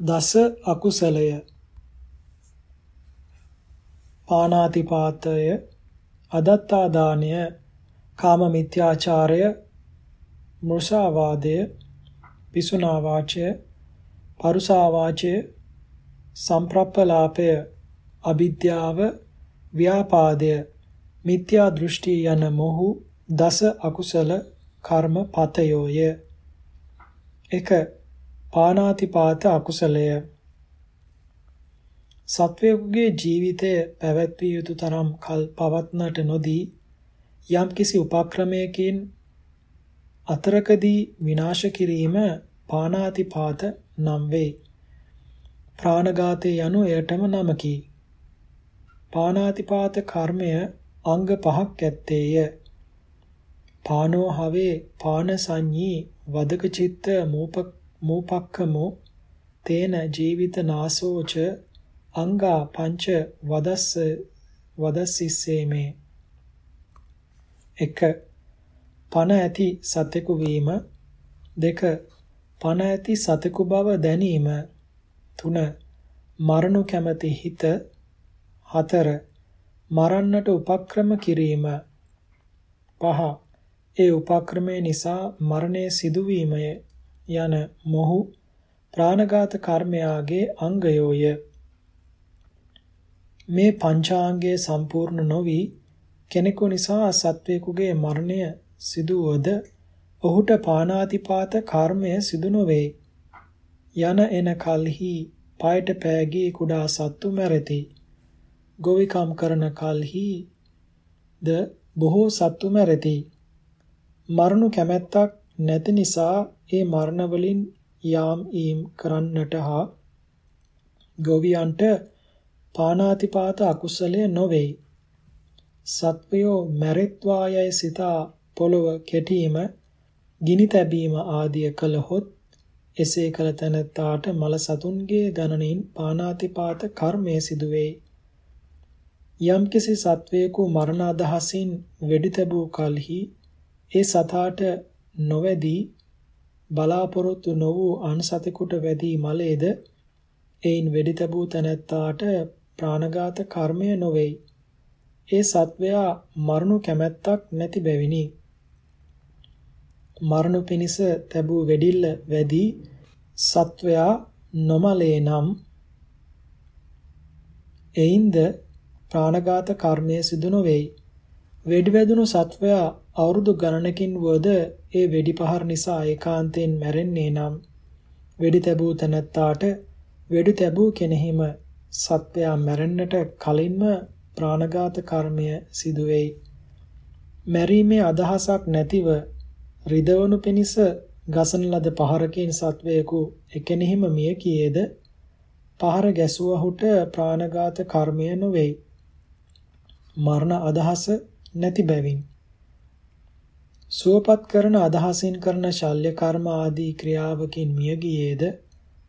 දස අකුසලය. පානාතිපාතය අදත්තා දානය කාම මිත්‍යාචාරය මුසාවාදය පිසුනා වාචය පරුසා වාචය සම්ප්‍රප්පලාපය අවිද්‍යාව ව්‍යාපාදය මිත්‍යා දෘෂ්ටි යන මොහු දස අකුසල කර්ම පතයෝය 1 පානාතිපාත අකුසලය සත්වයෙකුගේ ජීවිතය පැවැත්විය යුතු තරම් කල් පවත්නට නොදී යම්කිසි උපක්‍රමයකින් අතරකදී විනාශ කිරීම පානාතිපාත නම් වේ. ප්‍රාණඝාතය යනු එයටම නමකි. පානාතිපාත කර්මය අංග පහක් ඇත්තේය. පානෝ හවේ පාන සංඤී වදක චිත්ත මූපක්කමෝ තේන ජීවිත නාසෝච අංගා පංච වදස්ස වදස්සිස්සේමේ. එක. පණ ඇති සතෙකු වීම. දෙක. පණ ඇති සතෙකු බව දැනීම. තුන. මරණු කැමැති හිත. හතර. මරන්නට උපක්‍රම කිරීම. පහ. ඒ උපක්‍රමය නිසා මරණය සිදුවීමය. යන මොහු ප්‍රාණඝාත කර්මයාගේ අංගයෝය. මේ පංචාංගයේ සම්පූර්ණ නොවි කෙනෙකු නිසා සත්වයෙකුගේ මරණය සිදුවද ඔහුට පානාතිපාත කර්මය සිදු නොවේ. යන එන කල්හි පායට පෑගී කුඩා සත්තු මැරෙති. ගොවිකම් කරන කල්හි ද බොහෝ සත්තු මැරෙති. මරණු කැමැත්තක් නැති නිසා ඒ මරණ වලින් යාම් ඊම් කරන්නට හා ගොවියන්ට පානාතිපාත අකුසලය නොවේයි. සත්වයෝ මැරෙත්වායයි සිතා පොළව කෙටීම, ගිනි තැබීම ආදිය කළහොත් එසේ කළ තැනැත්තාට මල සතුන්ගේ ගණනින් පානාතිපාත කර්මය සිදුවේ. යම්කිසි සත්වයෙකු මරණ අදහසින් වෙඩි තැබූ කලෙහි ඒ සතාට නොවැදී බලාපොරොත්තු නො වූ අන් සතෙකුට වැදී මලේද එයින් වෙඩි තැබූ තැනැත්තාට ප්‍රාණඝාත කර්මය නොවේයි. ඒ සත්වයා මරණු කැමැත්තක් නැති බැවිනි. මරණු පිණිස තැබූ වෙඩිල්ල වැඩි සත්වයා නොමලේ නම් එයින්ද ප්‍රාණඝාත කර්මය සිදු නොවේයි. වෙඩි වැදුණු සත්වයා අවුරුදු ගණනකින් වද ඒ වෙඩි පහර නිසා ඒකාන්තයෙන් මැරෙන්නේ නම් වෙඩි තැබූ තැනැත්තාට වෙඩි තැබූ කෙනෙහිම සත්වයා මැරෙන්නට කලින්ම ප්‍රාණඝාත කර්මය සිදු වෙයි. මැරීමේ අදහසක් නැතිව රිදවනු පිණිස ගසන ලද පහරකින් සත්වයෙකු එකෙනෙහිම මිය කියේද පහර ගැසුවහුට ප්‍රාණඝාත කර්මය නොවේයි. මරණ අදහස නැති බැවින් සුවපත් කරන අදහසින් කරන ශල්‍ය කර්ම ආදී ක්‍රියාවකින් මිය ගියේද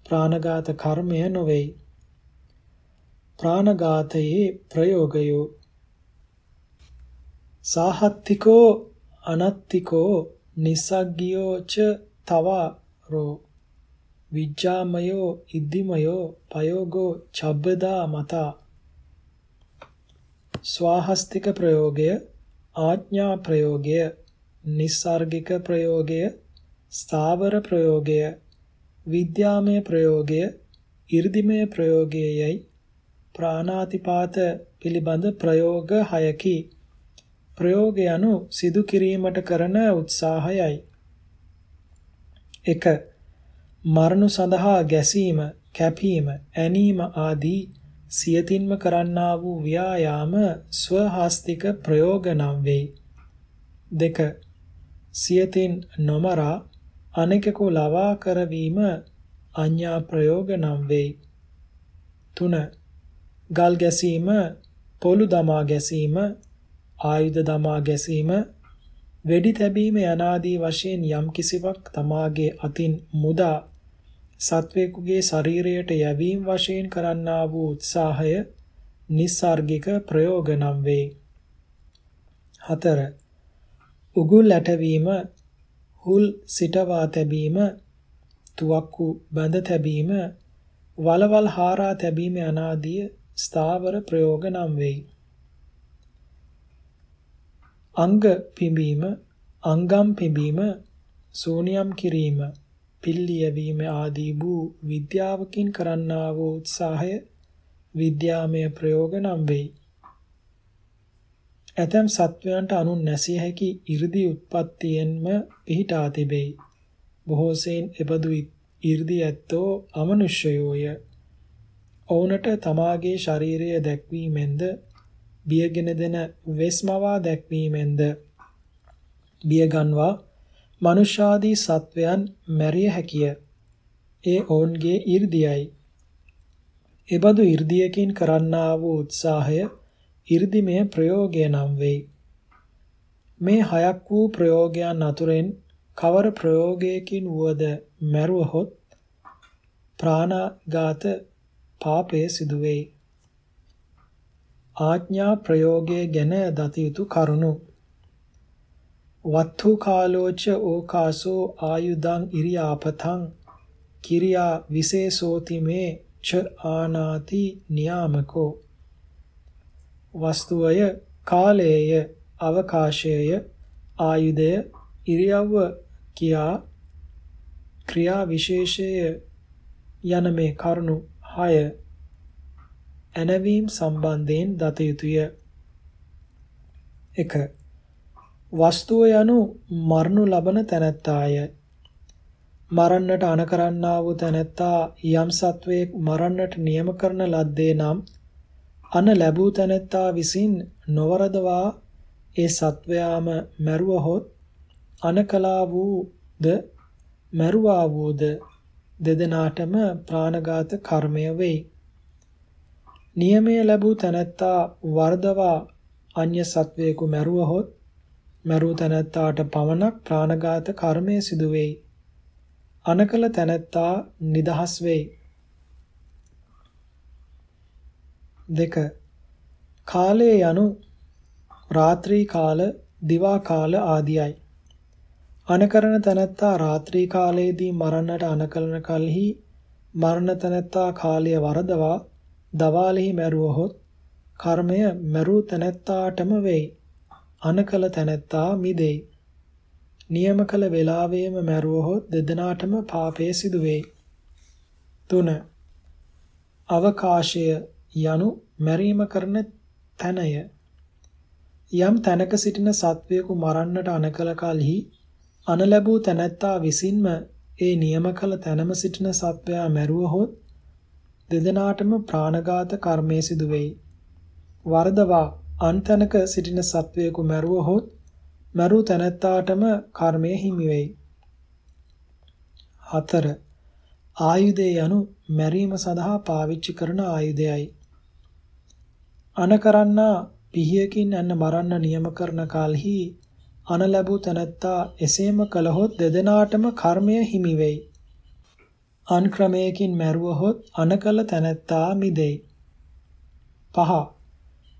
ප්‍රාණඝාත කර්මය නොවේයි. ප්‍රාණඝාතයේ ප්‍රයෝගයෝ. සාහත්තිකෝ අනත්තිකෝ නිසග්ගියෝ ච තවරෝ විජ්ජාමයෝ ඉද්දිමයෝ පයෝගෝ චබ්බදා මතා. ස්වාහස්තික ප්‍රයෝගය ආඥා ප්‍රයෝගය. නිස්සාර්ගික ප්‍රයෝගය ස්ථාවර ප්‍රයෝගය විද්‍යාමය ප්‍රයෝගය 이르දිමය ප්‍රයෝගයයි ප්‍රාණාතිපාත පිළිබඳ ප්‍රයෝග 6කි. ප්‍රයෝග යනු සිදු කිරීමට කරන උත්සාහයයි. 1. මරණු සඳහා ගැසීම, කැපීම, ඇනීම ආදී සියතින්ම කරන්නා වූ ව්‍යායාම ස්වහස්තික ප්‍රයෝග නම් වේ. 2. සියතින් නොමරා අනෙකකු ලවා කරවීම අඤ්ඤා ප්‍රයෝග නම් වේ. 3. ගල් ගැසීම, පොළු දමා ගැසීම, ආයුධ දමා ගැසීම, වෙඩි තැබීම යනාදී වශයෙන් යම් කිසිවක් තමාගේ අතින් මුදා සත්වේකුගේ ශරීරයට යැවීම වශයෙන් කරන්නා වූ උත්සාහය නිස්සාර්ගික ප්‍රයෝග නම් වේ. 4. උගුල් ඇටවීම, හුල් සිටවා තැබීම, තුවක්කු බඳ තැබීම, වලවල් හාරා තැබීම අනාදිය ස්ථාවර ප්‍රයෝග නම් වෙයි. අංග පිඹීම, අංගම් පිඹීම, සෝනියම් කිරීම, පිල්ලියවීම ආදී වූ විද්‍යාවකින් කරන්නා වූ උත්සාහය විද්‍යාමය ප්‍රයෝග නම් වෙයි. ඇතැම් සත්වයන්ට anu නැසිය හැකි 이르දි උත්පත්තියෙන්ම පිහිටා තිබේ. බොහෝසෙයින් එබඳු 이르දි ඇත්තෝ අමනුෂ්‍යයෝය. ඔවුනට තමාගේ ශරීරය දැක්වීමෙන්ද බියගෙන දෙන වෙස්මවා දැක්වීමෙන්ද බියගන්වා මනුෂ්‍යාදී සත්වයන් මැරිය හැකිය. ඒ ඔවුන්ගේ 이르දියයි. එබඳු 이르දියකින් කරන්නා වූ උත්සාහය 이르දිමය ප්‍රයෝගය නම් වෙයි. මේ හයක් වූ ප්‍රයෝගයන් අතුරෙන් කවර ප්‍රයෝගයකින් වුවද මැරුවහොත් ප්‍රාණඝාත පාපය සිදු වෙයි. ආඥා ප්‍රයෝගය ගැන දත යුතු කරුණු වත්තු කාලෝච ඕකාසෝ ආයුධං ඉරියාපතං කිරියා විශේෂෝති මේ ච ආනාති නියාමකෝ වස්තුවය කාලයය අවකාශයය ආයුධය ඉරියව්ව කියා ක්‍රියා විශේෂය යන මේ කරුණු 6 ඇනවීම සම්බන්ධයෙන් දත යුතුය. 1. වස්තුව යනු මරණු ලබන තැනැත්තාය. මරන්නට අන කරන්නා වූ තැනැත්තා යම් සත්වයක් මරන්නට නියම කරන ලද්දේ නම් අන ලැබූ තැනැත්තා විසින් නොවරදවා ඒ සත්වයාම මැරුවහොත් අනකලා වූද මැරුවා වූද දෙදෙනාටම ප්‍රාණඝාත කර්මය වෙයි. නියමය ලැබූ තැනැත්තා වර්ධවා අන්‍ය සත්වයෙකු මැරුවහොත් මැරූ තැනැත්තාට පමණක් ප්‍රාණඝාත කර්මය සිදු වෙයි. අනකල තැනැත්තා නිදහස් වෙයි. දෙක කාලය යනු රාත්‍රී කාල දිවා කාල ආදියයි. අනකරන තැනැත්තා රාත්‍රී කාලයේදී මරන්නට අනකලන කලෙහි මරණ තැනැත්තා කාලය වරදවා දවාලෙහි මැරුවහොත් කර්මය මැරූ තැනැත්තාටම වෙයි. අනකල තැනැත්තා මිදෙයි. නියම කළ වේලාවෙම මැරුවහොත් දෙදෙනාටම පාපය සිදු වෙයි. 3. අවකාශය යනු මැරීම කරන තැනය. යම් තැනක සිටින සත්වයෙකු මරන්නට අනකල කලෙහි අන ලැබූ තැනැත්තා විසින්ම ඒ නියම කළ තැනම සිටින සත්වයා මැරුවහොත් දෙදෙනාටම ප්‍රාණඝාත කර්මය සිදු වෙයි. වරදවා අන්තනක සිටින සත්වයෙකු මැරුවහොත් මැරූ තැනැත්තාටම කර්මය හිමි වෙයි. 4. ආයුධය යනු මැරීම සඳහා පාවිච්චි කරන ආයුධයයි. අන කරන්නා පිහියකින් අන්න මරන්න නියම කරන කලෙහි අන ලැබූ තැනැත්තා එසේම කළහොත් දෙදෙනාටම කර්මය හිමි වෙයි. අන් ක්‍රමයකින් මැරුවහොත් අනකල තැනැත්තා මිදෙයි. 5.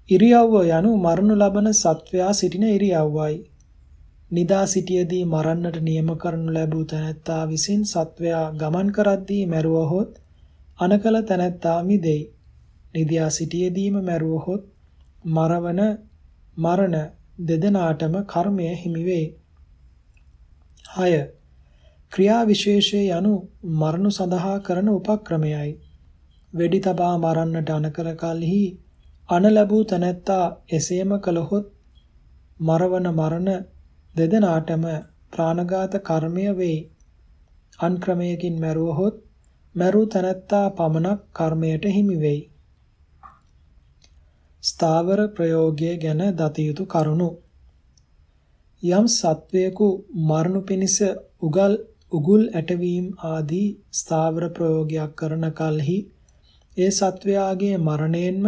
ඉරියව්ව යනු මරණු ලබන සත්වයා සිටින ඉරියව්වයි. නිදා සිටියේදී මරන්නට නියම කරනු ලැබූ තැනැත්තා විසින් සත්වයා ගමන් කරද්දී මැරුවහොත් අනකල තැනැත්තා මිදෙයි. නිදියා සිටියේදීම මැරුවහොත් මරවන මරණ දෙදෙනාටම කර්මය හිමි වේ. 6. ක්‍රියා විශේෂය යනු මරණු සඳහා කරන උපක්‍රමයයි. වෙඩි තබා මරන්නට අනකර කලෙහි අන ලැබූ තැනැත්තා එසේම කළහොත් මරවන මරණ දෙදෙනාටම ප්‍රාණඝාත කර්මය වෙයි. අන් ක්‍රමයකින් මැරුවහොත් මැරූ තැනැත්තා පමණක් කර්මයට හිමි වෙයි. ස්ථාවර ප්‍රයෝගය ගැන දත යුතු කරුණු යම් සත්වයකු මරණු පිණිස උගල් උගුල් ඇටවීම ආදී ස්ථාවර ප්‍රයෝගයක් කරන කලෙහි ඒ සත්වයාගේ මරණයෙන්ම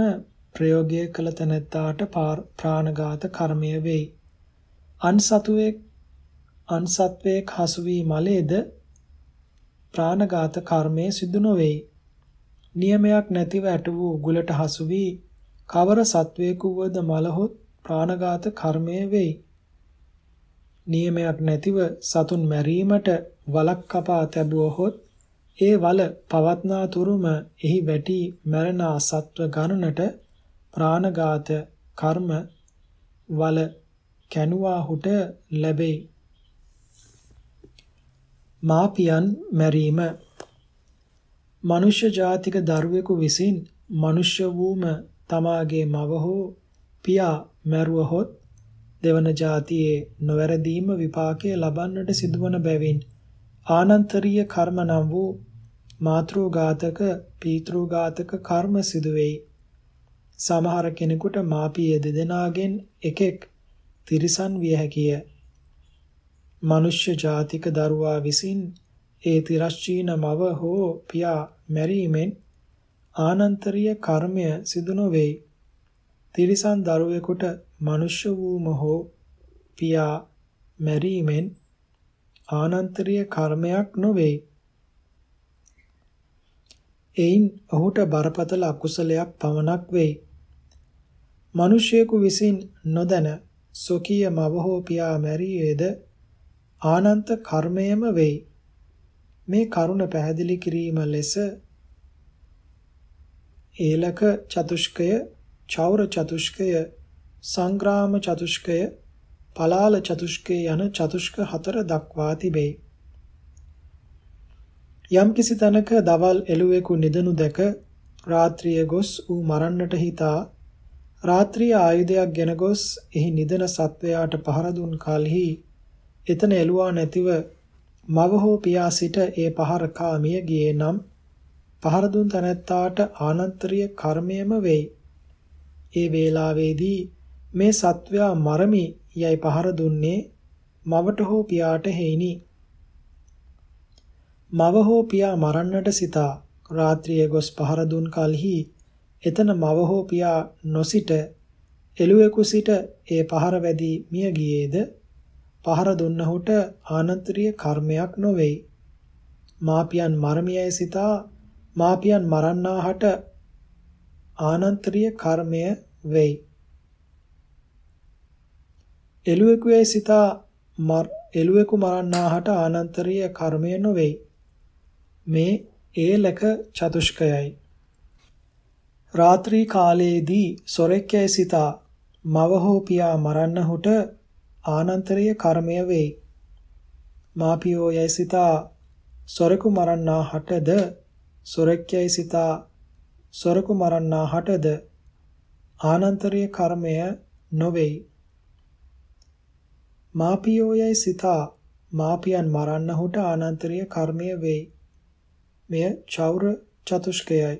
ප්‍රයෝගය කළ තැනැත්තාට ප්‍රාණඝාත කර්මය වෙයි. අන්සතුවෙක් අන්සත්වයක් හසු වී මලේද ප්‍රාණඝාත කර්මය සිදු නොවේයි. නියමයක් නැතිව ඇට වූ උගුලට හසු වී කවර සත්වයෙකු වද මලහොත් ප්‍රාණඝාත කර්මය වෙයි. නියමයක් නැතිව සතුන් මැරීමට වලක් කපා තැබුවහොත් ඒ වල පවත්නා තුරුම එහි වැටි මරණ සත්ව ගණනට ප්‍රාණඝාත කර්ම වල කැනුවාහුට ලැබෙයි. මාපියන් මැරීම මනුෂ්‍ය ජාතික දරුවෙකු විසින් මනුෂ්‍ය වූම තමාගේ මව හෝ පියා මැරුවහොත් දෙවන જાතියේ නොවැරදීම විපාකය ලබන්නට සිදුවන බැවින් ආනන්තරීය කර්ම නම් වූ මාතෘඝාතක පීතෘඝාතක කර්ම සිදු වෙයි. සමහර කෙනෙකුට මාපිය දෙදෙනාගෙන් එකෙක් තිරිසන් විය හැකිය. මනුෂ්‍ය ජාතික දරුවා විසින් ඒ තිරශ්චීන මව හෝ පියා මැරීමෙන් ආනන්තරීය කර්මය සිදු නොවේයි. තිරිසන් දරුවෙකුට මනුෂ්‍ය වූම හෝ පියා මැරීමෙන් ආනන්තරීය කර්මයක් නොවේයි. එයින් ඔහුට බරපතල අකුසලයක් පමණක් වෙයි. මිනිසෙකු විසින් නොදැන සොකීය මව හෝ පියා මැරියේද ආනන්ත කර්මයම වෙයි. මේ කරුණ පැහැදිලි කිරීම ලෙස ඒලක චතුෂ්කය චෞර චතුෂ්කය සංග්‍රාම චතුෂ්කය පලාල චතුෂ්කය යන චතුෂ්ක හතර දක්වා තිබේ. යම්කිසි තැනක දවල් එළුවෙකු නිදනු දැක රාත්‍රිය ගොස් ඌ මරන්නට හිතා රාත්‍රිය ආයුධයක් ගෙන ගොස් එහි නිදන සත්වයාට පහර දුන් කලෙහි එතන එළුවා නැතිව මව හෝ පියා සිට ඒ පහර කාමිය ගියේ නම් පහර දුන් තැනැත්තාට ආනන්තරීය කර්මයම වෙයි. ඒ වේලාවේදී මේ සත්වයා මරමි යයි පහර දුන්නේ මවට හෝ පියාට හේිනි. මව හෝ පියා මරන්නට සිතා රාත්‍රියේ ගොස් පහර දුන් කලෙහි එතන මව හෝ පියා නොසිට එළුවෙකු සිට ඒ පහර වැදී මිය ගියේද පහර දුන්නහුට ආනන්තරීය කර්මයක් නොවේයි. මාපියන් මරමියයි සිතා මාපියන් මරන්නාහට ආනන්තරීය කර්මය වෙයි. එළුවෙකු යයි සිතා මර එළුවෙකු මරන්නාහට ආනන්තරීය කර්මය නොවේයි. මේ ඒලක චතුෂ්කයයි. රාත්‍රී කාලයේදී සොරෙක් යයි සිතා මව හෝ පියා මරන්නහුට ආනන්තරීය කර්මය වෙයි. මාපියෝ යයි සිතා සොරෙකු මරන්නාහටද සොරෙක් යයි සිතා සොරකු මරන්නා හටද ආනන්තරීය කර්මය නොවේයි. මාපියෝයයි සිතා මාපියන් මරන්නහුට ආනන්තරීය කර්මය වෙයි. මෙය චෞර චතුෂ්කයයි.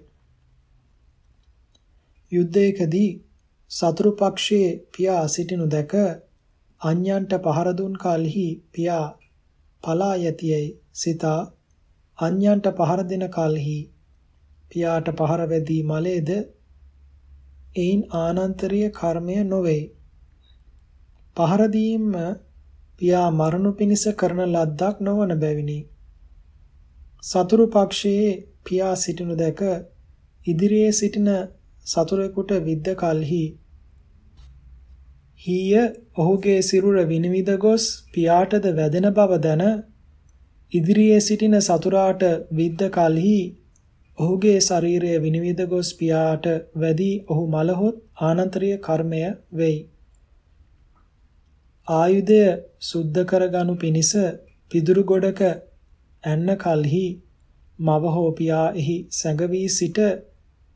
යුද්ධයකදී සතුරු පක්ෂයේ පියා සිටිනු දැක අන්‍යයන්ට පහර දුන් කලෙහි පියා පලා යතියයි සිතා අන්‍යයන්ට පහර දෙන කලෙහි පියාට පහර වැදී මලේද එයින් ආනන්තරීය කර්මය නොවේ. පහර දීම පියා මරණු පිණිස කරන ලද්දක් නොවන බැවිනි. සතුරු පක්ෂයේ පියා සිටිනු දැක ඉදිරියේ සිටින සතුරෙකුට විද්ද කලෙහි හීය ඔහුගේ සිරුර විනිවිද ගොස් පියාටද වැදෙන බව දැන ඉදිරියේ සිටින සතුරාට විද්ද කලෙහි ඔහුගේ ශරීරය විනිවිද ගොස් පියාට වැදී ඔහු මලහොත් ආනන්තරීය කර්මය වෙයි. ආයුධය සුද්ධ කරගනු පිණිස පිදුරු ගොඩක ඇන්න කලෙහි මව හෝ පියා එහි සැඟවී සිට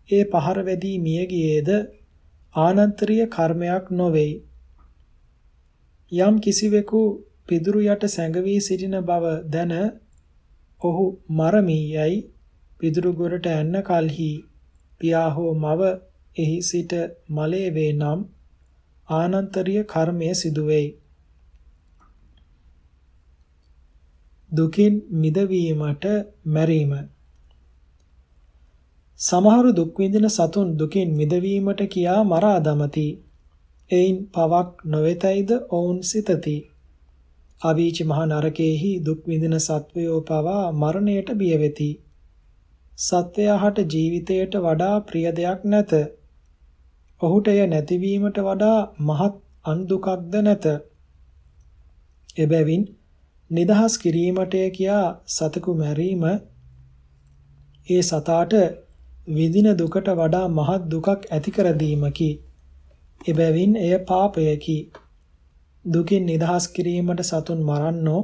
ඒ පහර වැදී මිය ගියේද ආනන්තරීය කර්මයක් නොවේයි. යම් කිසිවෙකු පිදුරු යට සැඟවී සිටින බව දැන ඔහු මරමි යයි පිදුරු ගොරට ඇන්න කලෙහි පියා හෝ මව එහි සිට මලේ වේ නම් ආනන්තරීය කර්මය සිදු වෙයි. දුකින් මිදවීමට මැරීම සමහරු දුක් විඳින සතුන් දුකින් මිදවීමට කියා මරා දමති. එයින් පවක් නොවේතයිද ඔවුන් සිතති. අවීචි මහ නරකයේහි දුක් විඳින සත්වයෝ පවා මරණයට බිය වෙති. සත්වයාට ජීවිතයට වඩා ප්‍රිය දෙයක් නැත. ඔහුට එය නැතිවීමට වඩා මහත් අන්දුකක්ද නැත. එබැවින් නිදහස් කිරීමට කියා සතකු මැරීම ඒ සතාට විඳින දුකට වඩා මහත් දුකක් ඇති කර දීමකි. එබැවින් එය පාපයකි. දුකින් නිදහස් කිරීමට සතුන් මරන්නෝ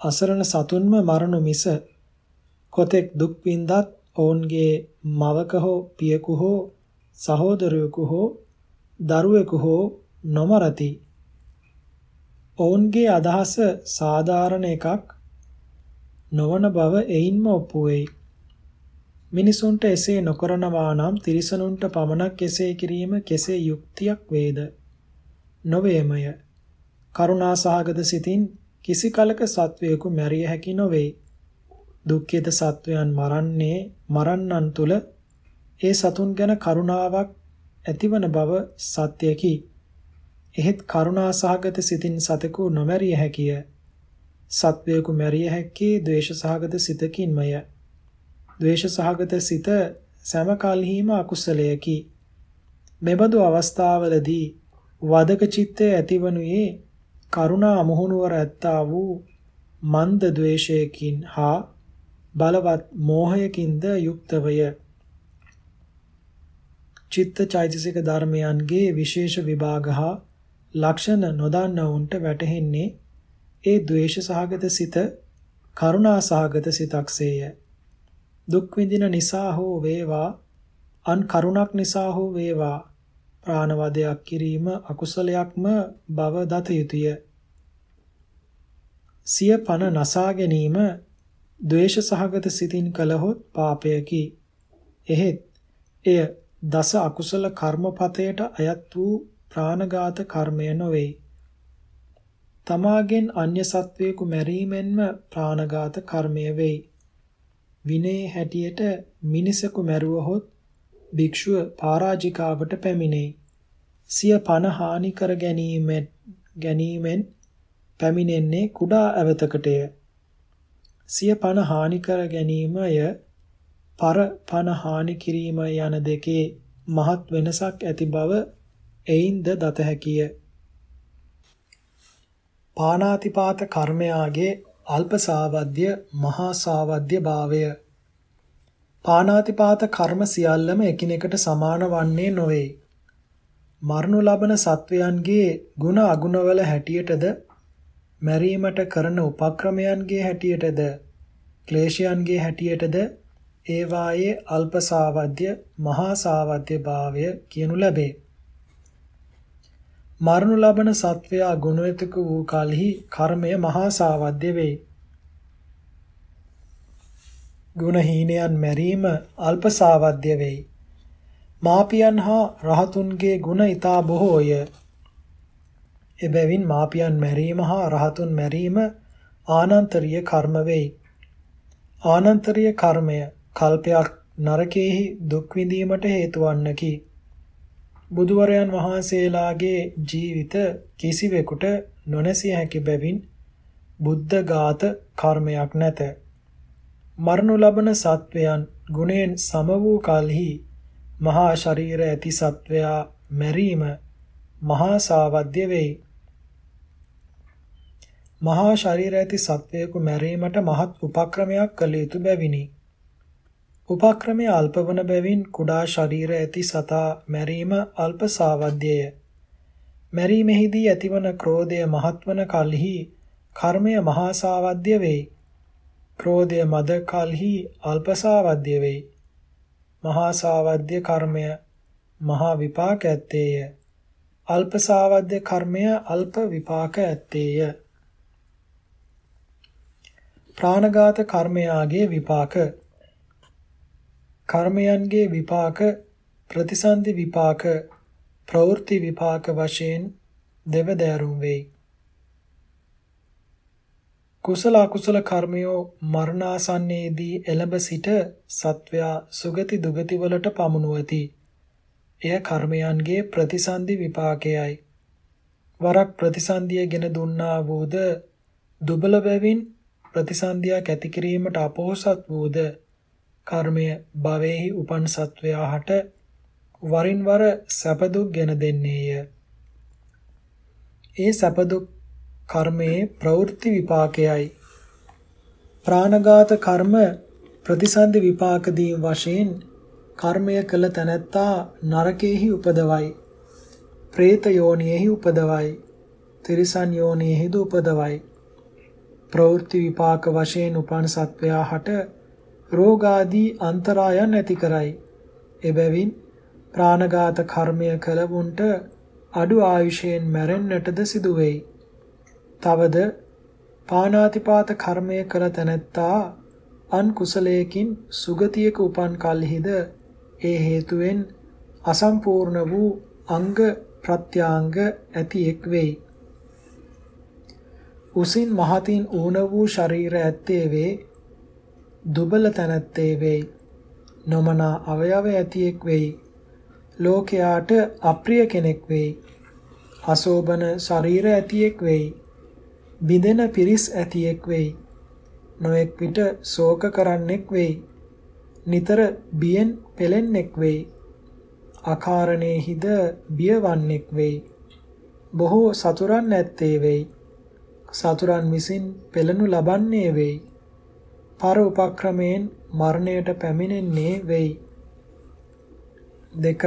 අසරණ සතුන්ම මරණු මිස කොතෙක් දුක් විඳත් ඔවුන්ගේ මවක හෝ පියෙකු හෝ සහෝදරයෙකු හෝ දරුවෙකු හෝ නොමරති. ඔවුන්ගේ අදහස සාධාරණ එකක් නොවන බව එයින්ම ඔප්පු වෙයි. මිනිසුන්ට එසේ නොකරනවා නම් තිරිසනුන්ට පමණක් එසේ කිරීම කෙසේ යුක්තියක් වේද? නොවේමය. කරුණාසහගත සිතින් කිසි කලක සත්වයෙකු මැරිය හැකි නොවේ. දුක්ඛිත සත්වයන් මරන්නේ මරන්නන් තුල ඒ සතුන් ගැන කරුණාවක් ඇතිවන බව සත්‍යකි. එහෙත් කරුණාසහගත සිතින් සතෙකු නොමැරිය හැකිය. සත්වයෙකු මැරිය හැක්කේ ද්වේෂසහගත සිතකින්මය. ද්වේෂසහගත සිත සෑම කල්හිම අකුසලයකි. මෙබඳු අවස්ථාවලදී වදක චිත්තය ඇතිවනුයේ කරුණා මුහුණුවර ඇත්තා වූ මන්ද ද්වේෂයකින් හා බලවත් මෝහයකින්ද යුක්තවය. චිත්ත චෛතසික ධර්මයන්ගේ විශේෂ විභාග හා ලක්ෂණ නොදන්නවුන්ට වැටහෙන්නේ ඒ ද්වේෂ සහගත සිත කරුණා සහගත සිතක්සේය. දුක් විඳින නිසා හෝ වේවා අන් කරුණක් නිසා හෝ වේවා ප්‍රාණවදයක් කිරීම අකුසලයක්ම බව දත යුතුය. සිය පන නසා ගැනීම ද්වේෂ සහගත සිතින් කළහොත් පාපයකි. එහෙත් එය දස අකුසල කර්මපතයට අයත් වූ ප්‍රාණඝාත කර්මය නොවේ. තමාගෙන් අන්‍ය සත්වයෙකු මැරීමෙන්ම ප්‍රාණඝාත කර්මය වෙයි. විනේ හැටියට මිනිසෙකු මැරුවහොත් භික්ෂුව පරාජිකාවට පැමිණෙයි. සිය පණ හානි කර ගැනීමෙන් ගැනීමෙන් පැමිණෙන්නේ කුඩා ඇවතකටය. සිය පණ හානි කර ගැනීමය පර පණ හානි කිරීම යන දෙකේ මහත් වෙනසක් ඇති බව එයින්ද දත හැකිය. පානාතිපාත කර්මයාගේ අල්ප සාවද්‍ය මහා සාවද්‍ය භාවය පානාතිපාත කර්ම සියල්ලම එකිනෙකට සමාන වන්නේ නොවේ මරණු ලබන සත්වයන්ගේ ගුණ අගුණවල හැටියටද මැරීමට කරන උපක්‍රමයන්ගේ හැටියටද ක්ලේශයන්ගේ හැටියටද ඒවායේ අල්ප සාවද්‍ය මහා සාවද්‍ය භාවය කියනු ලැබේ මරණු ලබන සත්වයා ගුණයතක වූ කලෙහි කර්මය මහා සාවද්‍ය වෙයි. ගුණහීනයන් මැරීම අල්ප සාවද්‍ය වෙයි. මාපියන් හා රහතුන්ගේ ගුණ ඊතා බොහෝය. එබැවින් මාපියන් මැරීම හා රහතුන් මැරීම ආනන්තරීය කර්ම වෙයි. ආනන්තරීය කර්මය කල්පයක් නරකයේහි දුක් විඳීමට හේතු වන්නකි. බුදුවරයන් වහන්සේලාගේ ජීවිත කිසිවෙකුට නොනැසිය හැකි බැවින් බුද්ධ ගාත කර්මයක් නැත. මරණු ලබන සත්වයන් ගුණෙන් සම වූ කලෙහි මහා ශරීර ඇති සත්වයා මැරීම මහා සාවද්‍ය වෙයි. මහා ශරීර ඇති සත්වයෙකු මැරීමට මහත් උපක්‍රමයක් කළ යුතු බැවිනි. උපක්‍රමයේ අල්පවන බැවින් කුඩා ශරීර ඇති සතා මැරීම අල්ප සාවද්‍යය. මැරීමෙහිදී ඇතිවන ක්‍රෝධය මහත්වන කල්හි කර්මය මහා සාවද්‍ය වෙයි. ක්‍රෝධය මද කල්හි අල්ප සාවද්‍ය වෙයි. මහා සාවද්‍ය කර්මය මහා විපාක ඇත්තේය. අල්ප සාවද්‍ය කර්මය අල්ප විපාක ඇත්තේය. ප්‍රාණඝාත කර්මයාගේ විපාක කර්මයන්ගේ විපාක ප්‍රතිසන්දි විපාක ප්‍රවෘත්ති විපාක වශයෙන් දෙවදෑරුම් වෙයි. කුසල අකුසල කර්මයෝ මරණාසන්නයේදී එළඹ සිට සත්වයා සුගති දුගති වලට පමුණුවති. එය කර්මයන්ගේ ප්‍රතිසන්දි විපාකයයි. වරක් ප්‍රතිසන්දියගෙන දුන්නා වූද දුබල බැවින් ප්‍රතිසන්දියක් ඇති කිරීමට අපොහසත් වූද කර්මය භවයේහි උපන් සත්වයා හට වරින් වර සැප දුක් ගෙන දෙන්නේය. ඒ සැප දුක් කර්මයේ ප්‍රවෘත්ති විපාකයයි. ප්‍රාණඝාත කර්ම ප්‍රතිසන්දි විපාක දීම් වශයෙන් කර්මය කළ තැනැත්තා නරකයේහි උපදවයි. പ്രേත යෝනියෙහි උපදවයි. තිරිසන් යෝනියෙහිද උපදවයි. ප්‍රවෘත්ති විපාක වශයෙන් උපන් සත්වයා හට රෝගාදී අන්තරායන් ඇති කරයි. එබැවින් ප්‍රාණඝාත කර්මය කළවුන්ට අඩු ආයුෂයෙන් මැරෙන්නටද සිදු වෙයි. තවද පානාතිපාත කර්මය කළ තැනැත්තා අන් කුසලයකින් සුගතියක උපන් කල්හිද ඒ හේතුවෙන් අසම්පූර්ණ වූ අංග ප්‍රත්‍යාංග ඇති එක් වෙයි. උසින් මහතින් ඌන වූ ශරීර ඇත්තේ වේ දුබල තනත්තේ වෙයි. නොමනා අවයව ඇතියෙක් වෙයි. ලෝකයාට අප්‍රිය කෙනෙක් වෙයි. අසෝබන ශරීර ඇතියෙක් වෙයි. බිඳෙන පිරිස් ඇතියෙක් වෙයි. නොඑක් විට ශෝක කරන්නෙක් වෙයි. නිතර බියෙන් පෙලෙන්නෙක් වෙයි. අකාරණේහිද බියවන්නෙක් වෙයි. බොහෝ සතුරන් ඇත්තේ වෙයි. සතුරන් විසින් පෙළනු ලබන්නේ වෙයි. පර උපක්‍රමයෙන් මරණයට පැමිණෙන්නේ වෙයි. දෙක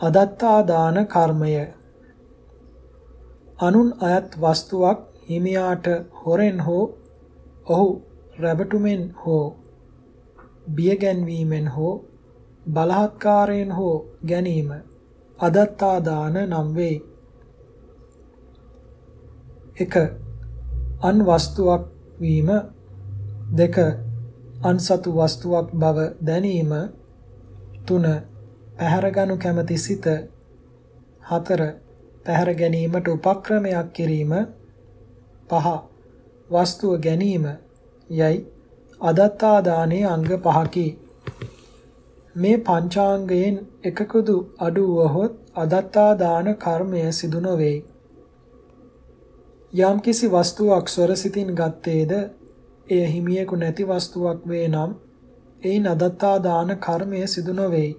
අදත්තා දාන කර්මය අනුන් අයත් වස්තුවක් හිමියාට හොරෙන් හෝ ඔහු රැවටුමෙන් හෝ බියගැන්වීමෙන් හෝ බලහත්කාරයෙන් හෝ ගැනීම අදත්තා දාන නම් වේ. 1. අන් වස්තුවක් වීම 2. අන්සතු වස්තුවක් බව දැනීම 3. පැහැරගනු කැමැති සිත 4. පැහැර ගැනීමට උපක්‍රමයක් කිරීම 5. වස්තුව ගැනීම යයි අදත්තා දානයේ අංග පහකි. මේ පංචාංගයෙන් එකකුදු අඩු වහොත් අදත්තා දාන කර්මය සිදු නොවේ. යම්කිසි වස්තුවක් ස්වරසිතින් ගත්තේද එය හිමියෙකු නැති වස්තුවක් වේ නම් එයින් අදත්තා දාන කර්මය සිදු නොවේ.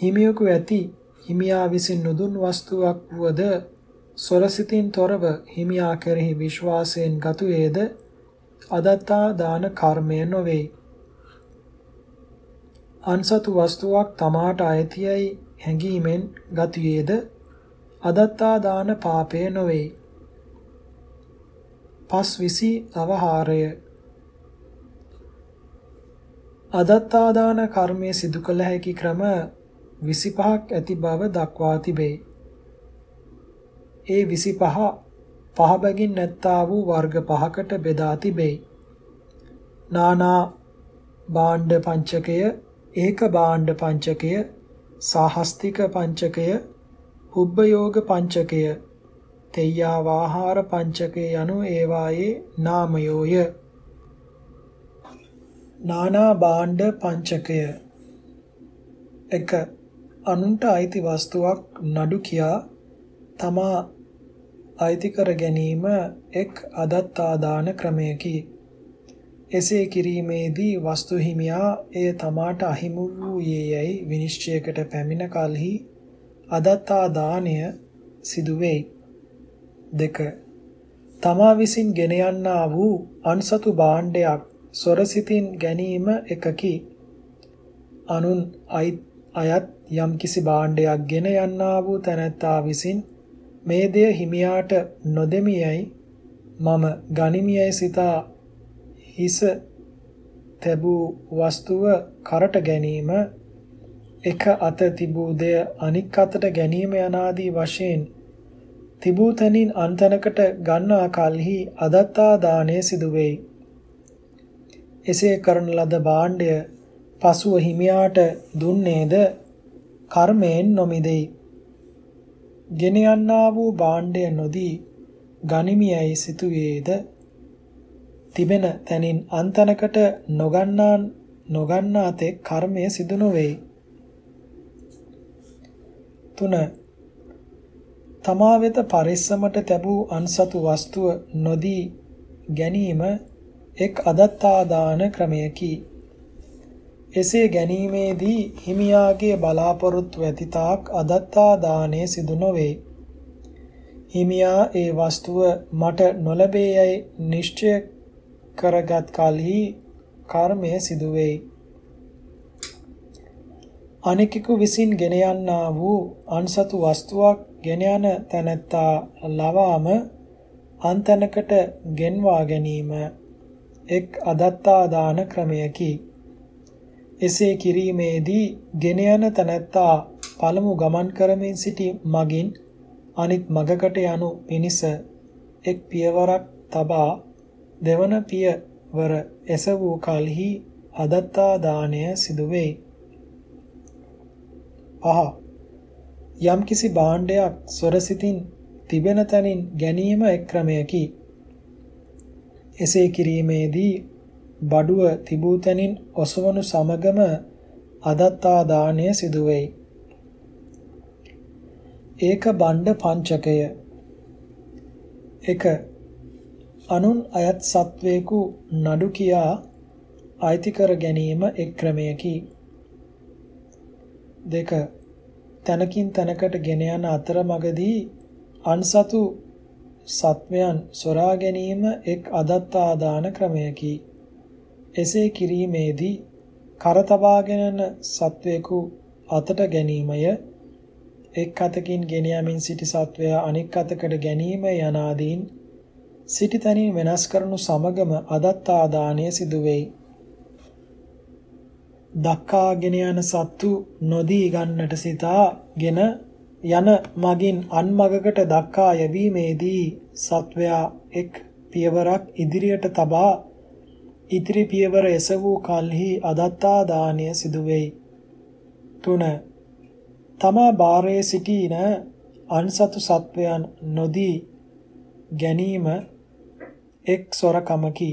හිමියෙකු ඇති හිමියා විසින් නුදුන් වස්තුවක් වුවද ස්වරසිතින් තොරව හිමියා කෙරෙහි විශ්වාසයෙන් ගතුයේද අදත්තා දාන කර්මය නොවේ. අන්සතු වස්තුවක් තමාට අයිතියයි හැඟීමෙන් ගතියේද අදත්තා දාන පාපය නොවේ. පස් විසි අවහාරය අදත්තා දාන කර්මය සිදු කළ හැකි ක්‍රම 25ක් ඇති බව දක්වා තිබේ. ඒ 25 පහ බැගින් නැත්තා වූ වර්ග පහකට බෙදා තිබේ. නානා භාණ්ඩ පංචකය ඒක භාණ්ඩ පංචකය සාහස්තික පංචකය උබ්බයෝග පංචකය තෙය්‍යා වාහාර පංචකය යනු ඒවායේ නාමයෝය. නානා භාණ්ඩ පංචකය. 1 අනුන්ට අයිති වස්තුවක් නඩු කියා තමා අයිති කර ගැනීම එක් අදත්තාදාන ක්‍රමයකි එසේ කිරීමේදී වස්තු හිමියා එය තමාට අහිමි වූයේ යයි විනිශ්චයකට පැමිණ කලෙහි අදත්තා දාණය සිදු වෙයි. දෙක තමා විසින් ගෙන යන්නා වූ අන්සතු භාණ්ඩයක් සොරසිතින් ගැනීම එකකි. අනුන් අයත් යම්කිසි භාණ්ඩයක් ගෙන යන්නා වූ තැනැත්තා විසින් මේ දෙය හිමියාට නොදෙමියයි මම ගනිමියයි සිතා හිස තැබූ වස්තුව කරට ගැනීම එක අත තිබූ දෙය අනික් අතට ගැනීම යනාදී වශයෙන් තිබූ තැනින් අන්තනකට ගන්නා කලෙහි අදත්තා දාණය සිදු වෙයි. එසේ කරන ලද භාණ්ඩය පසුව හිමියාට දුන්නේද කර්මයෙන් නොමිදෙයි. ගෙන යන්නා වූ භාණ්ඩය නොදී ගනිමියයි සිතුවේද තිබෙන තැනින් අන්තනකට නොගන්නා නොගන්නා තෙක් කර්මය සිදු නොවේ. 3. තමා වෙත පරිස්සමට තැබූ අන්සතු වස්තුව නොදී ගැනීම එක් අදත්තා දාන ක්‍රමයකි. එසේ ගැනීමේදී හිමියාගේ බලාපොරොත්තු ඇති තාක් අදත්තා දාණය සිදු නොවේ. හිමියා ඒ වස්තුව මට නොලැබේ යයි නිශ්චය කරගත් කලෙහි කර්මය සිදු වෙයි. අනිකෙකු විසින් ගෙන යන්නා වූ අන්සතු වස්තුවක් ගෙන යන තැනැත්තා ලවාම අන්තනකට ගෙන්වා ගැනීම එක් අදත්තා දාන ක්‍රමයකි. එසේ කිරීමේදී ගෙන යන තැනැත්තා පළමු ගමන් කරමින් සිටි මගින් අනිත් මගකට යනු පිණිස එක් පියවරක් තබා දෙවන පියවර එස වූ කලෙහි අදත්තා දාණය සිදු වෙයි. පහ යම්කිසි භාණ්ඩයක් සොරසිතින් තිබෙන තැනින් ගැනීම එක් ක්‍රමයකි. එසේ කිරීමේදී බඩුව තිබූ තැනින් ඔසවනු සමගම අදත්තා දාණය සිදු වෙයි. ඒක බණ්ඩ පංචකය. 1. අනුන් අයත් සත්වේකු නඩු කියා අයිති කර ගැනීම එක් ක්‍රමයකි. 2. තනකින් තනකට ගෙන යන අතරමඟදී අන්සතු සත්වයන් සොරා ගැනීම එක් අදත්තා දාන ක්‍රමයකි. එසේ කිරීමේදී කරතබාගෙන සත්වේකු අතට ගැනීමය එක් අතකින් ගෙන යමින් සිටි සත්වයා අනෙක් අතකට ගැනීම යනාදීන් සිටි තනින් වෙනස් කරනු සමගම අදත්තා දාණය සිදු වෙයි. දක්කාගෙන යන සත්තු නොදී ගන්නට සිතාගෙන යන මගින් අන්මගකට දක්කා යැවීමේදී සත්වයා එක් පියවරක් ඉදිරියට තබා ඉදිරි පියවර එසවූ කල්හි අදත්තා දාණය සිදු වෙයි. 3 තමා බාරයේ සිටින අන්සතු සත්වයන් නොදී ගැනීම එක් සොරකමකි.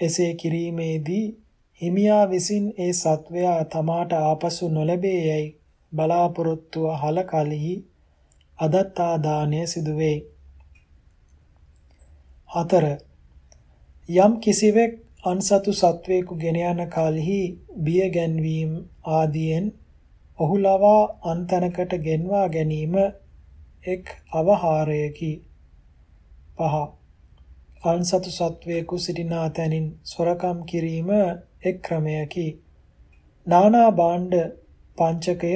එසේ කිරීමේදී හිමියා විසින් ඒ සත්වයා තමාට ආපසු නොලැබේ යයි බලාපොරොත්තුව හල කලෙහි අදත්තා දාණය සිදු වේ. 4. යම් කිසිවෙක් අන්සතු සත්වයෙකු ගෙන යන කලෙහි බිය ගැන්වීම ආදියෙන් ඔහු ලවා අන්තනකට ගෙන්වා ගැනීම එක් අවහාරයකි. පහ. අන්සතු සත්වයෙකු සිටිනා තැනින් සොරකම් කිරීම එක් ක්‍රමයකි. නානා භාණ්ඩ පංචකය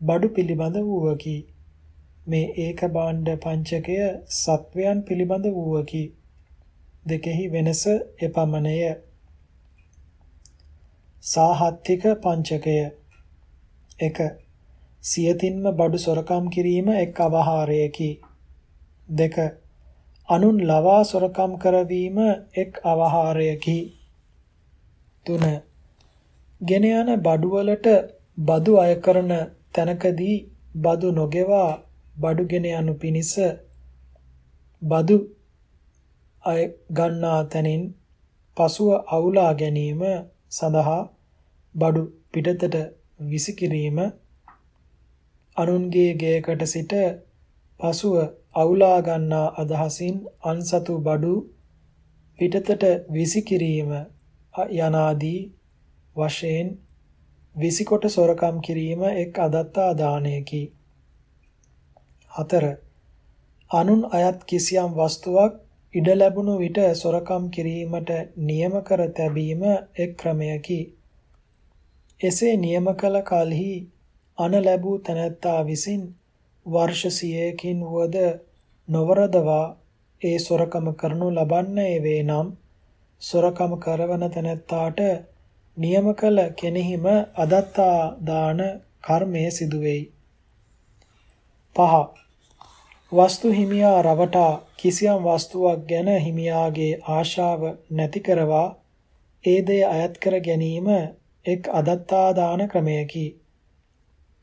බඩු පිළිබඳ වූවකි. මේ ඒක භාණ්ඩ පංචකය සත්වයන් පිළිබඳ වූවකි. දෙකෙහි වෙනස එපමණය. සාහත්තික පංචකය 1. සියතින්ම බඩු සොරකම් කිරීම එක් අවහාරයකි. 2. අනුන් ලවා සොරකම් කරවීම එක් අවහාරයකි. 3. ගෙන යන බඩුවලට බදු අය කරන තැනකදී බදු නොගෙවා බඩුගෙන යනු පිණිස බදු අය ගන්නා තැනින් පසුව අවුලා ගැනීම සඳහා බඩු පිටතට විසිකිරීම අනුන්ගේ ගෙයකට සිට පසුව අවුලා ගන්නා අදහසින් අන්සතු බඩු පිටතට විසිකිරීම යනාදී වශයෙන් විසිකොට සොරකම් කිරීම එක් අදත්තා දානයකි. 4. අනුන් අයත් කිසියම් වස්තුවක් ඉඩ ලැබුණු විට සොරකම් කිරීමට නියම කර තැබීම එක් ක්‍රමයකි. එසේ නියම කළ කලෙහි අන ලැබූ තැනැත්තා විසින් වර්ෂ 100කින් වුවද නොවරදවා ඒ සොරකම කරනු ලබන්නේ වේ නම් සොරකම කරවන තැනැත්තාට නියම කළ කෙනෙහිම අදත්තා දාන කර්මය සිදු වෙයි. පහ වස්තු හිමියා රවටා කිසියම් වස්තුවක් ගැන හිමියාගේ ආශාව නැති කරවා ඒ දේ අයත් කර ගැනීම එක් අදත්තා දාන ක්‍රමයකි.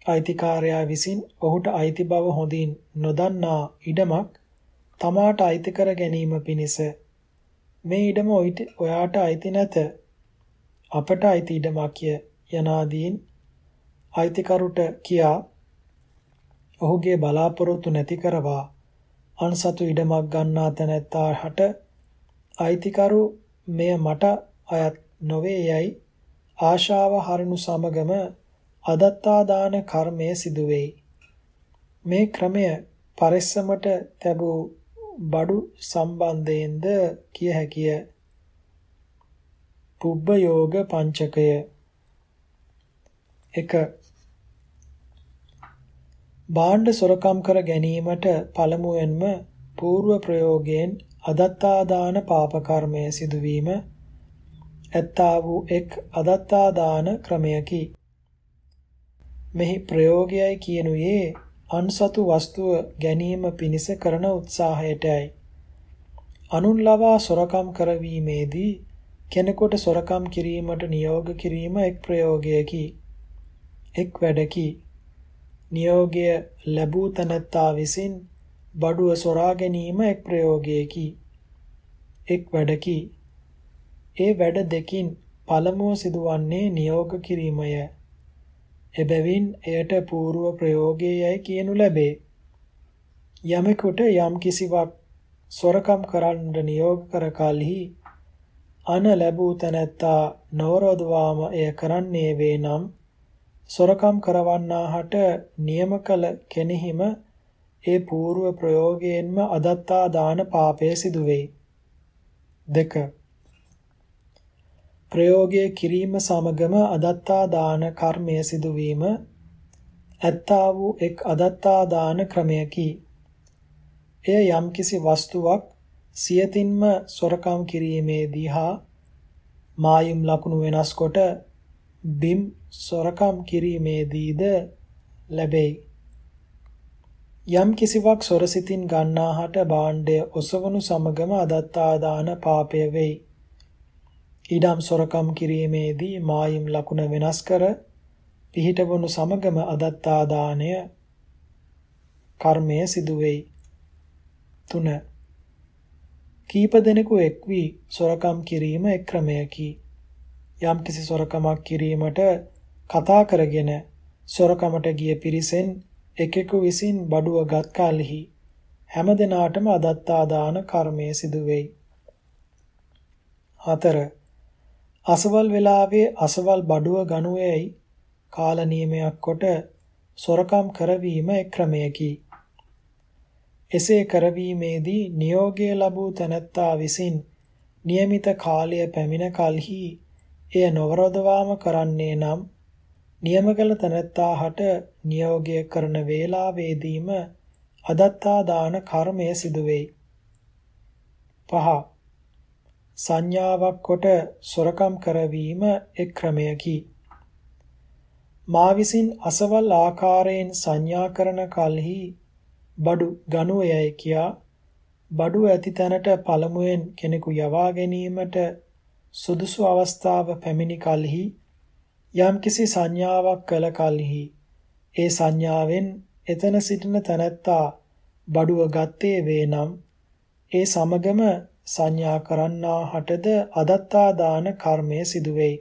අයිතිකාරයා විසින් ඔහුට අයිති බව හොඳින් නොදන්නා ඉඩමක් තමාට අයිති කර ගැනීම පිණිස මේ ඉඩම ඔයාට අයිති නැත අපට අයිති ඉඩමක්ය යනාදීන් අයිතිකරුට කියා ඔහුගේ බලාපොරොත්තු නැති කරවා අන්සතු ඉඩමක් ගන්නා තැනැත්තාට අයිතිකරු මෙය මට අයත් නොවේ යයි ආශාව හරනු සමගම අදත්තා දාන කර්මය සිදු වෙයි. මේ ක්‍රමය පරිස්සමට තැබූ බඩු සම්බන්ධයෙන්ද කිය හැකිය. පුබ්බ යෝග පංචකය 1 භාණ්ඩ සොරකම් කර ගැනීමට පළමුවෙන්ම పూర్ව ප්‍රයෝගයෙන් අදත්තාදාන පාප කර්මය සිදුවීම ඇත්තා වූ එක් අදත්තාදාන ක්‍රමයකි. මෙහි ප්‍රයෝගයයි කියනුයේ අන්සතු වස්තුව ගැනීම පිණිස කරන උත්සාහයටයි. අනුන් ලවා සොරකම් කරවීමේදී කෙනෙකුට සොරකම් කිරීමට නියෝග කිරීම එක් ප්‍රයෝගයකි. එක් වැඩකි. නියෝගය ලැබූ තැනැත්තා විසින් බඩුව සොරා ගැනීම එක් ප්‍රයෝගයකි. එක් වැඩකි. ඒ වැඩ දෙකින් පළමුව සිදුවන්නේ නියෝග කිරීමය. එබැවින් එයට పూర్ව ප්‍රයෝගයයි කියනු ලැබේ. යමෙකුට යම් කිසිවක් සොරකම් කරන්නට නියෝග කර කලෙහි අන ලැබූ තැනැත්තා නවරොදවාම එය කරන්නේ වේ නම් සොරකම් කරවන්නාහට නියම කළ කෙනෙහිම ඒ పూర్ව ප්‍රයෝගයෙන්ම අදත්තා දාන පාපය සිදු වෙයි. 2 ප්‍රයෝගය කිරීම සමගම අදත්තා දාන කර්මය සිදුවීම ඇත්තා වූ එක් අදත්තා දාන ක්‍රමයකි. එය යම්කිසි වස්තුවක් සියතින්ම සොරකම් කිරීමේදී හා මායම් ලකුණු වෙනස් කොට බිම් සොරකම් කිරීමේදීද ලැබෙයි. යම් කිසිවක් සොරසිතින් ගන්නාහට භාණ්ඩය ඔසවනු සමගම අදත්තා දාන පාපය වෙයි. ඊඩම් සොරකම් කිරීමේදී මායිම් ලකුණ වෙනස් කර පිහිටවනු සමගම අදත්තා දාණය කර්මය සිදු වෙයි. 3. කීප දෙනෙකු එක් වී සොරකම් කිරීම එක් ක්‍රමයකි. යම්කිසි සොරකමක් කිරීමට කතා කරගෙන සොරකමට ගිය පිරිසෙන් එකෙකු විසින් බඩුව ගත් කලෙහි හැම දිනාටම අදත්තා දාන කර්මය සිදු වෙයි. 4. අසවල් වෙලාවේ අසවල් බඩුව ගනුවේයි කාල නියමයක් කොට සොරකම් කරවීම එක් ක්‍රමයකි. එසේ කරවීමේදී නියෝගය ලැබූ තැනැත්තා විසින් નિયમિત කාලය පැමිණ කලෙහි එය නොවරදවාම කරන්නේ නම් නියම කළ තැනැත්තාහට නියෝගය කරන වේලාවේදීම අදත්තා දාන කර්මය සිදු වෙයි. 5. සංඥාවක් කොට සොරකම් කරවීම එක් ක්‍රමයකි. මා විසින් අසවල් ආකාරයෙන් සංඥා කරන කලෙහි බඩු ගනුවයයි කියා බඩු ඇති තැනට පළමුවෙන් කෙනෙකු යවා ගැනීමට සුදුසු අවස්ථාව පැමිණි කලෙහි යම්කිසි සංඥාවක් කළ කලෙහි ඒ සංඥාවෙන් එතන සිටින තැනැත්තා බඩුව ගත්තේ වේ නම් ඒ සමගම සංඥා කරන්නා හටද අදත්තා දාන කර්මය සිදු වෙයි.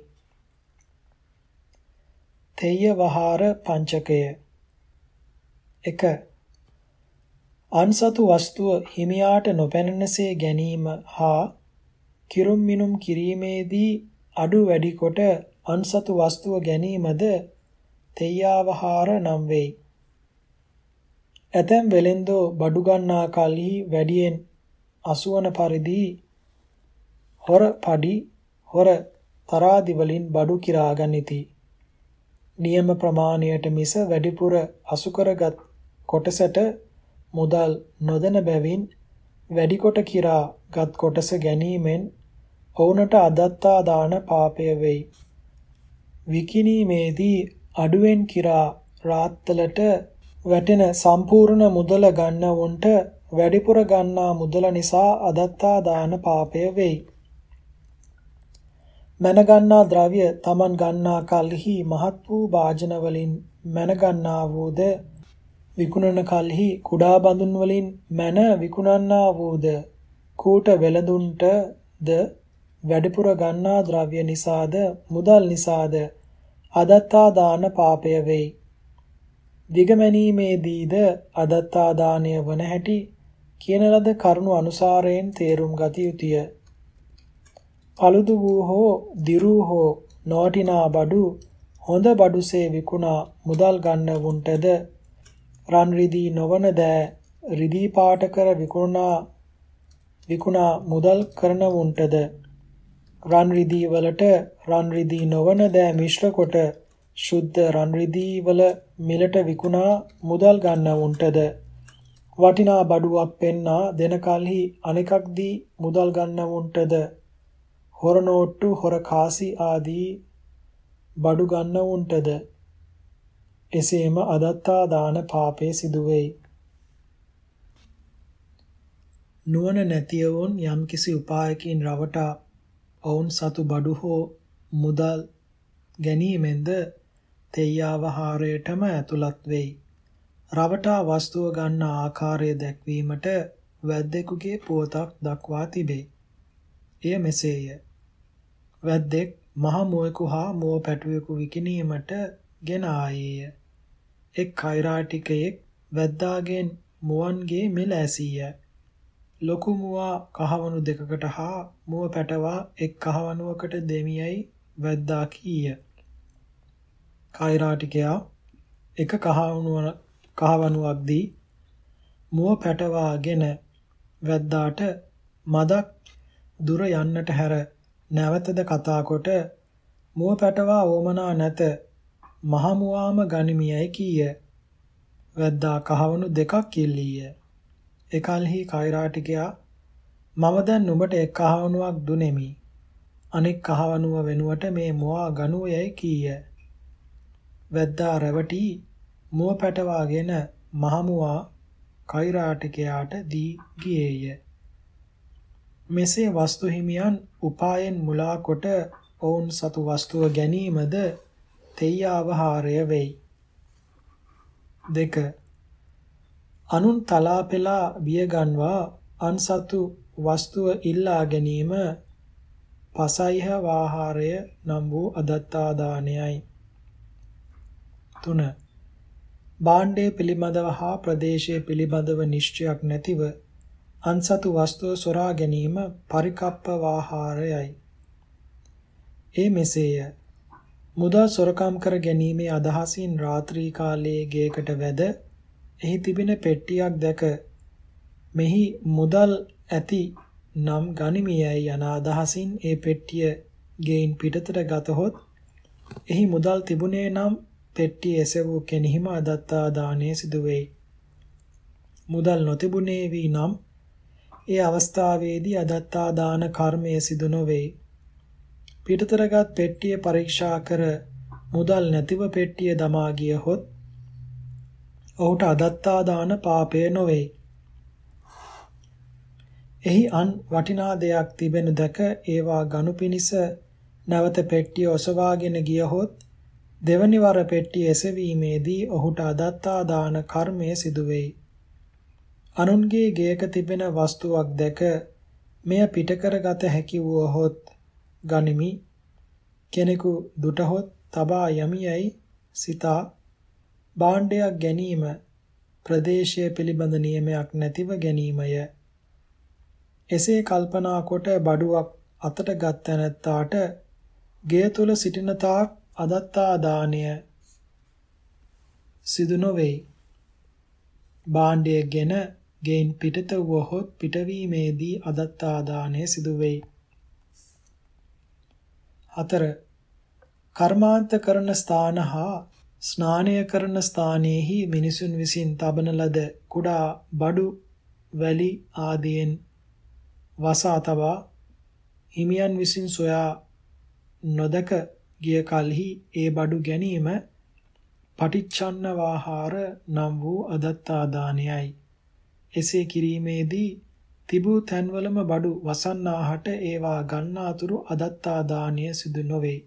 තෙය්‍ය වහාර පංචකය 1 අන්සතු වස්තුව හිමියාට නොපැනෙනසේ ගැනීම හා කිරුම් මිනුම් කිරීමේදී අඩු වැඩි කොට අන්සතු වස්තුව ගැනීමද තෙය්‍යාවහාර නම් වෙයි. ඇතැම් වෙලෙන්දෝ බඩු ගන්නා කලෙහි වැඩියෙන් අසුවන පරිදි හොර පඩි හොර තරාදි වලින් බඩු කිරා ගනිති. නියම ප්‍රමාණයට මිස වැඩිපුර අසු කරගත් කොටසට මුදල් නොදෙන බැවින් වැඩි කොට කිරා ගත් කොටස ගැනීමෙන් ඔවුනට අදත්තා දාන පාපය වෙයි. විකිණීමේදී අඩුවෙන් කිරා රාත්තලට වැටෙන සම්පූර්ණ මුදල ගන්නවුන්ට වැඩිපුර ගන්නා මුදල නිසා අදත්තා දාන පාපය වෙයි. මන ගන්නා ද්‍රව්‍ය Taman ගන්නා කල්හි මහත් වූ වාජන වලින් මන ගන්නා වූද විකුණන කල්හි කුඩා බඳුන් වලින් මන විකුණන්නා වූද කූට වෙළඳුන්ටද වැඩිපුර ගන්නා ද්‍රව්‍ය නිසාද මුදල් නිසාද අදත්තා දාන පාපය වෙයි. දිගමැනීමේදීද අදත්තා දානය වන හැටි කියන ලද කරුණු අනුසාරයෙන් තේරුම් ගත යුතුය. පළුදු වූ හෝ දිරු හෝ නොටිනා බඩු හොඳ බඩුසේ විකුණා මුදල් ගන්නවුන්ටද රන් රිදී නොවන දෑ රිදී පාට කර විකුණා විකුණා මුදල් කරනවුන්ටද රන් රිදී වලට රන් රිදී නොවන දෑ මිශ්‍ර කොට ශුද්ධ රන් රිදී වල මිලට විකුණා මුදල් ගන්නවුන්ටද වටිනා බඩුවක් පෙන්නා දෙන කලෙහි අනෙකක් දී මුදල් ගන්නවුන්ටද හොර නෝට්ටු හොර කාසි ආදී බඩු ගන්නවුන්ටද එසේම අදත්තා දාන පාපේ සිදු වෙයි. නුවණ නැතිවොන් යම්කිසි උපායකින් රවටා ඔවුන් සතු බඩු හෝ මුදල් ගැනීමෙන්ද තෙය්‍යාවහාරයටම ඇතුළත් වෙයි. රවටා වස්තුව ගන්න ආකාරය දැක්වීමට වැද්දෙකුගේ පුවතක් දක්වා තිබේ. එය මෙසේය. වැද්දෙක් මහ මුවෙකු හා මුව පැටුවෙකු විකිණීමට ගෙන ආයේය. එක් කෛරාටිකයෙක් වැද්දාගෙන් මුවන්ගේ මිල ඇසීය. ලොකු මුවා කහවණු දෙකකට හා මුව පැටවා එක් කහවණුවකට දෙමියයි වැද්දා කීය. කෛරාටිකයා එක කහවණුව කහවණුවක් දී මුව පැටවාගෙන වැද්දාට මදක් දුර යන්නට හැර නැවතද කතා කොට මුව පැටවා ඕමනා නැත මහමුවාම ගනිමියයි කීය. වැද්දා කහවණු දෙකක් ඉල්ලීය. එකල්හි කෛරාටිකයා මම දැන් නුඹට එක් කහවණුවක් දුනෙමි. අනෙක් කහවණුව වෙනුවට මේ මුවා ගනු යයි කීය. වැද්දා රැවටි මුව පැටවාගෙන මහමුවා කෛරාටිකයාට දී ගියේය. මෙසේ වස්තු හිමියන් උපායෙන් මුලා කොට ඔවුන් සතු වස්තුව ගැනීමද තෙය්‍යාවහාරය වෙයි. දෙක අනුන් තලා පෙලා බියගන්වා අන්සතු වස්තුව ඉල්ලා ගැනීම පසයිහ වාහාරය නම් වූ අදත්තාදානයයි. 3. භාණ්ඩය පිළිබඳව හා ප්‍රදේශය පිළිබඳව නිශ්චයක් නැතිව අන්සතු වස්තුව සොරා ගැනීම පරිකප්ප වාහාරයයි. ඒ මෙසේය. මුදල් සොරකම් කර ගැනීමේ අදහසින් රාත්‍රී කාලයේ ගේකට වැද එහි තිබෙන පෙට්ටියක් දැක මෙහි මුදල් ඇති නම් ගනිමියයි යන අදහසින් ඒ පෙට්ටිය ගෙයින් පිටතට ගතහොත් එහි මුදල් තිබුණේ නම් පෙට්ටිය එසවූ කෙනෙහිම අදත්තා දාණය සිදු වෙයි. මුදල් නොතිබුණේ වී නම් ඒ අවස්ථාවේදී අදත්තා දාන කර්මය සිදු නොවේ. පිටතරගත් පෙට්ටිය පරීක්ෂා කර මුදල් නැතිව පෙට්ටිය දමා ගියහොත් ඔහුට අදත්තා දාන පාපය නොවේ. එහි අන් වටිනා දෙයක් තිබෙන දැක ඒවා ගනු පිනිස නැවත පෙට්ටිය ඔසවාගෙන ගියහොත් දෙවනි වර පෙට්ටිය එසවීමේදී ඔහුට අදත්තා දාන කර්මය සිදු වෙයි. අනුන්ගේ ගේක තිබෙන වස්තුවක් දැක මෙය පිටකරගත හැකි වුවහොත් ගනිමි කෙනෙකු දුටහොත් තබා යමියයි සිතා භාණ්ඩයක් ගැනීම ප්‍රදේශය පිළිබඳ නියමයක් නැතිව ගැනීමය. එසේ කල්පනා කොට බඩුවක් අතට ගත් තැනැත්තාට ගේ තුල සිටින තාක් අදත්තා දාණය සිදු නොවේයි. භාණ්ඩයගෙන ගෙයින් පිටත වුවහොත් පිටවීමේදී අදත්තා දාණය සිදු වෙයි. 4. කර්මාන්ත කරන ස්ථාන හා ස්නානය කරන ස්ථානයේහි මිනිසුන් විසින් තබන ලද කුඩා බඩු වැලි ආදියෙන් වසා තබා හිමියන් විසින් සොයා නොදක ගිය කලෙහි ඒ බඩු ගැනීම පටිච්චන්න වාහාර නම් වූ අදත්තා දානයයි. එසේ කිරීමේදී තිබූ තැන්වලම බඩු වසන්නාහට ඒවා ගන්නාතුරු අදත්තා දානීය සිදු නොවේ.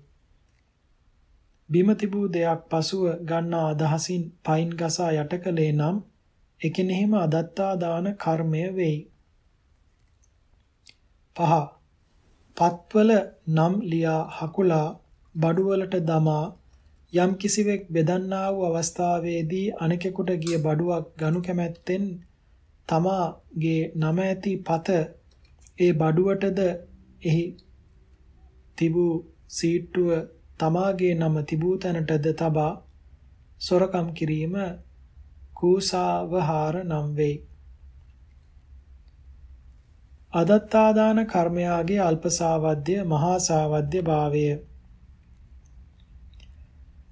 බිම තිබූ දෙයක් පසුව ගන්නා අදහසින් පයින් ගසා යට කළේ නම් එකෙනෙහිම අදත්තා දාන කර්මය වෙයි. පහ පත්වල නම් ලියා හකුලා බඩුවලට දමා යම් කිසිවෙක් බෙදන්නා වූ අවස්ථාවේදී අනෙකෙකුට ගිය බඩුවක් ගනු කැමැත්තෙන් තමාගේ නම ඇති පත ඒ බඩුවටද එහි තිබූ සීට්ටුව තමාගේ නම තිබූ තැනටද තබා සොරකම් කිරීම කූසාවහාර නම් වෙයි. අදත්තාදාන කර්මයාගේ අල්පසාවද්‍ය මහා සාවද්‍ය භාවය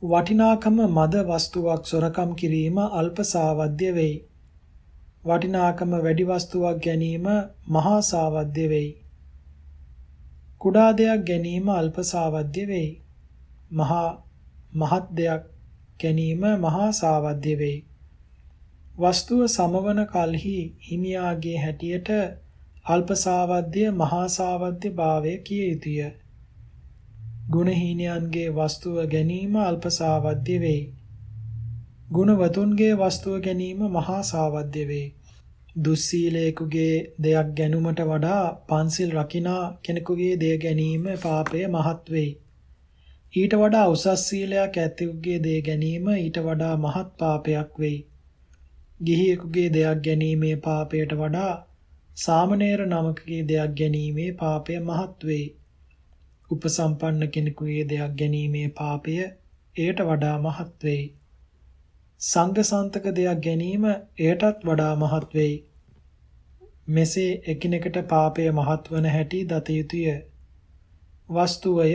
වටිනාකම මද වස්තුවක් සොරකම් කිරීම අල්පසාවද්‍ය වෙයි. වටිනාකම වැඩි වස්තුවක් ගැනීම මහා සාවද්‍ය වෙයි. කුඩා දෙයක් ගැනීම අල්පසාවද්‍ය වෙයි. මහා මහත් දෙයක් ගැනීම මහා සාවද්‍ය වෙයි. වස්තුව සමවන කලෙහි හිමියාගේ හැටියට අල්පසාවද්‍ය මහා සාවද්‍ය භාවය කිය යුතුය. ගුණහීනයන්ගේ වස්තුව ගැනීම අල්පසාවද්‍ය වෙයි. ගුණවතුන්ගේ වස්තුව ගැනීම මහා සාවද්‍ය වෙයි. දුස්සීලේකුගේ දෙයක් ගැනුමට වඩා පන්සිල් රකිනා කෙනෙකුගේ දෙය ගැනීම පාපය මහත් වෙයි. ඊට වඩා උසස් සීලයක් ඇතිවෙකුගේ දෙය ගැනීම ඊට වඩා මහත් පාපයක් වෙයි. ගිහියෙකුගේ දෙයක් ගැනීමේ පාපයට වඩා සාමණේර නමකගේ දෙයක් ගැනීමේ පාපය මහත් වෙයි. උපසම්පන්න කෙනෙකුගේ දෙයක් ගැනීමේ පාපය එයට වඩා මහත් වෙයි. සංඝ සන්තක දෙයක් ගැනීම එයටත් වඩා මහත් වෙයි. මෙසේ එකිනෙකට පාපය මහත් වන හැටි දත යුතුය. වස්තුවය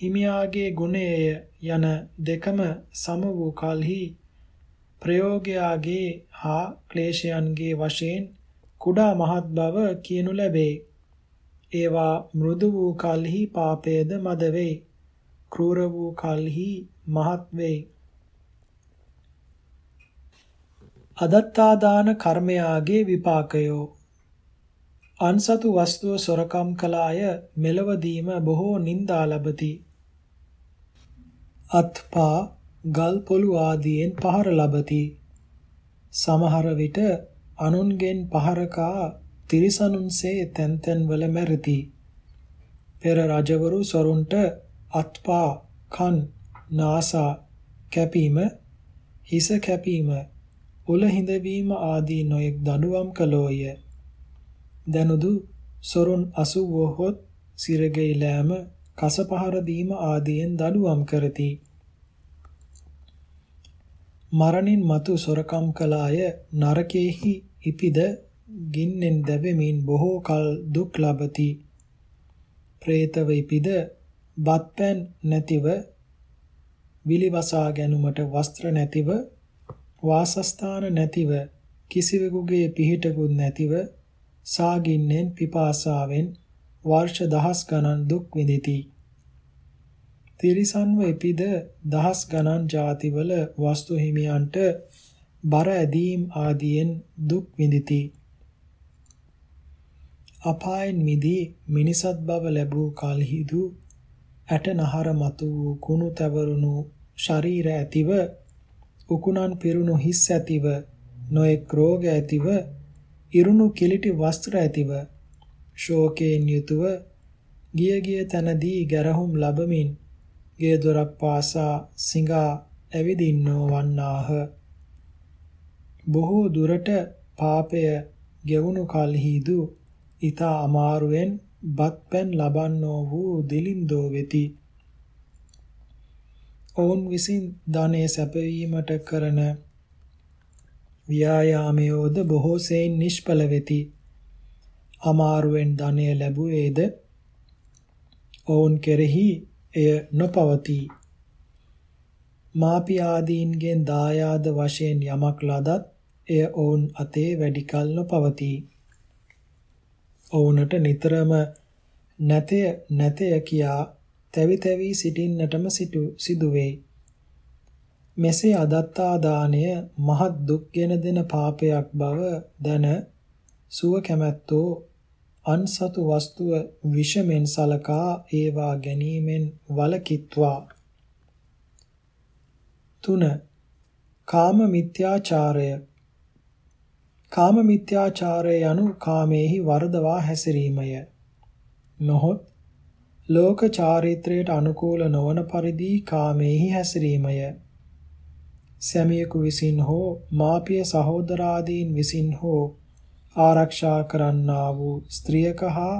හිමියාගේ ගුණය යන දෙකම සම වූ කලෙහි ප්‍රයෝගයාගේ හා ක්ලේශයන්ගේ වශයෙන් කුඩා මහත් බව කියනු ලැබේ. ඒවා මෘදු වූ කල්හි පාපයද මද වෙයි. ක්‍රූර වූ කල්හි මහත් වෙයි. අදත්තාදාන කර්මයාගේ විපාකයෝ අන්සතු වස්තුව සොරකම් කළාය මෙලවදීම බොහෝ නිന്ദා ලබති. අත්පා ගල් පොළු ආදියෙන් පහර ලබති. සමහර විට අනුන්ගෙන් පහරකා තිරිසනුන්සේ තැන් තැන්වල මැරති. පෙර රජවරු සොරුන්ට අත්පා කන් නාසා කැපීම හිස කැපීම උල හිඳවීම ආදී නොයෙක් දඬුවම් කළෝය. දනුදු සොරුන් අසුවහොත් සිරගෙයිලෑම කසපහර දීම ආදියෙන් දඬුවම් කරති. මරණින් මතු සොරකම් කළාය නරකයේහි ඉපිද ගින්නෙන් දැවෙමින් බොහෝ කල දුක් ලබති. പ്രേතව ඉපිද බත්පැන් නැතිව විලිවසා ගැනුමට වස්ත්‍ර නැතිව වාසස්ථාන නැතිව කිසිවෙකුගේ පිහිටකුත් නැතිව සාගින්නෙන් පිපාසාවෙන් වර්ෂ දහස් ගණන් දුක් විඳಿತಿ. තිරිසන්ව එපිද දහස් ගණන් ಜಾතිවල වස්තු හිමියන්ට බර ඇදීම් ආදියෙන් දුක් විඳಿತಿ. අපායන් මිදී මිනිසත් බව ලැබූ කලහිදු ඇට නහර මතු වූ කුණු තවරුණු ශරීර ඇතිව උකුණන් පිරුණු හිස් ඇතිව නොයෙක් රෝග ඇතිව ඉරුණු කිලිටි වස්ත්‍ර ඇතිව ශෝකයෙන් යුතුව ගිය ගිය තනදී ගැරහුම් ලබමින් ගේ දොරක් පාසා සිඟා ඇවිදින්නෝ වන්නාහ. බොහෝ දුරට පාපය ගෙවුණු කලහිදු ඊතා අමාරුවෙන් බත්පැන් ලබන්නෝ වූ දිලින්දෝ වෙති. ඔවුන් විසින් ධනෙ සැපවීමට කරන ව්‍යායාමයෝද බොහෝ සෙයින් නිෂ්ඵල වෙති අමාරුවෙන් ධනය ලැබුවේද ඔවුන් කෙරෙහි එය නොපවතී. මාපි ආදීන්ගෙන් දායාද වශයෙන් යමක් ලදත් එය ඔවුන් අතේ වැඩි කල නොපවතී. ඔවුන්ට නිතරම නැතය නැතය කියා තැවි තැවි සිටින්නටම සිටු සිදුවේ. මෙසේ අදත්තා දාණය මහත් දුක්ගෙන දෙන පාපයක් බව දැන සුව කැමැත්තෝ අන්සතු වස්තුව විෂමෙන් සලකා ඒවා ගැනීමෙන් වලකිත්වා 3 කාම මිත්‍යාචාරය. කාම මිත්‍යාචාරය යනු කාමේහි වර්ධවා හැසිරීමය. නොහොත් ලෝක චාරිත්‍රයට අනුකූල නොවන පරිදි කාමේහි හැසිරීමය. සැමියෙකු විසින් හෝ මාපිය සහෝදරාදීන් විසින් හෝ ආරක්ෂා කරන්නා වූ ස්ත්‍රියක හා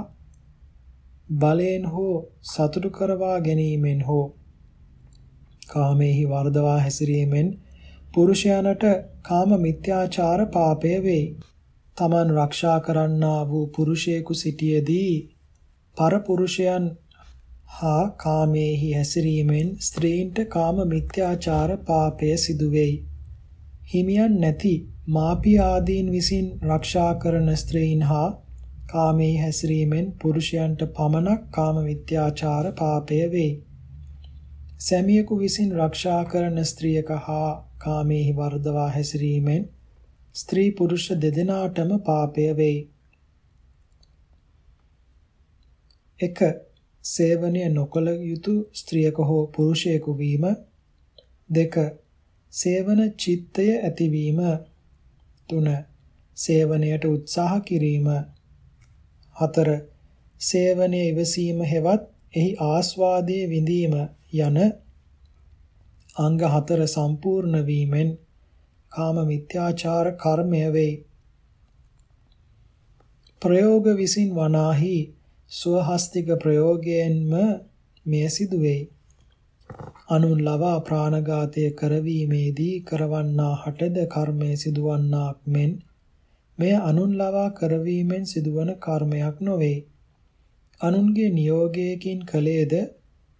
බලයෙන් හෝ සතුටු කරවා ගැනීමෙන් හෝ කාමේහි වර්ධවා හැසිරීමෙන් පුරුෂයනට කාම මිත්‍යාචාර පාපය වෙයි. තමන් ආරක්ෂා කරන්නා වූ පුරුෂයෙකු සිටියේදී පරපුරුෂයන් හා කාමේහි හැසිරීමෙන් ස්ත්‍රීන්ට කාම මිත්‍යාචාර පාපය සිදු වෙයි. හිමියන් නැති මාපිය ආදීන් විසින් ආරක්ෂා කරන ස්ත්‍රීන් හා කාමයේ හැසිරීමෙන් පුරුෂයන්ට පමණක් කාම මිත්‍යාචාර පාපය වෙයි. සැමියෙකු විසින් ආරක්ෂා කරන ස්ත්‍රියක හා කාමයේ වර්ධවා හැසිරීමෙන් ස්ත්‍රී පුරුෂ දෙදෙනාටම පාපය වෙයි. 1. සේවනය නොකළ යුතු ස්ත්‍රියක හෝ පුරුෂයෙකු වීම 2. සේවන චිත්තය ඇතිවීම 3. සේවනයට උත්සාහ කිරීම 4. සේවනයේ ඉවසීම හෙවත් එහි ආස්වාදයේ විඳීම යන අංග හතර සම්පූර්ණ වීමෙන් කාම මිත්‍යාචාර කර්මය වෙයි. ප්‍රයෝග විසින් වනාහි ස්වහස්තික ප්‍රයෝගයෙන්ම මෙය සිදු වෙයි. අනුන් ලවා ප්‍රාණඝාතය කරවීමේදී කරවන්නා හටද කර්මය සිදුවන්නාක් මෙන් මෙය අනුන් ලවා කරවීමෙන් සිදුවන කර්මයක් නොවේ. අනුන්ගේ නියෝගයකින් කලේද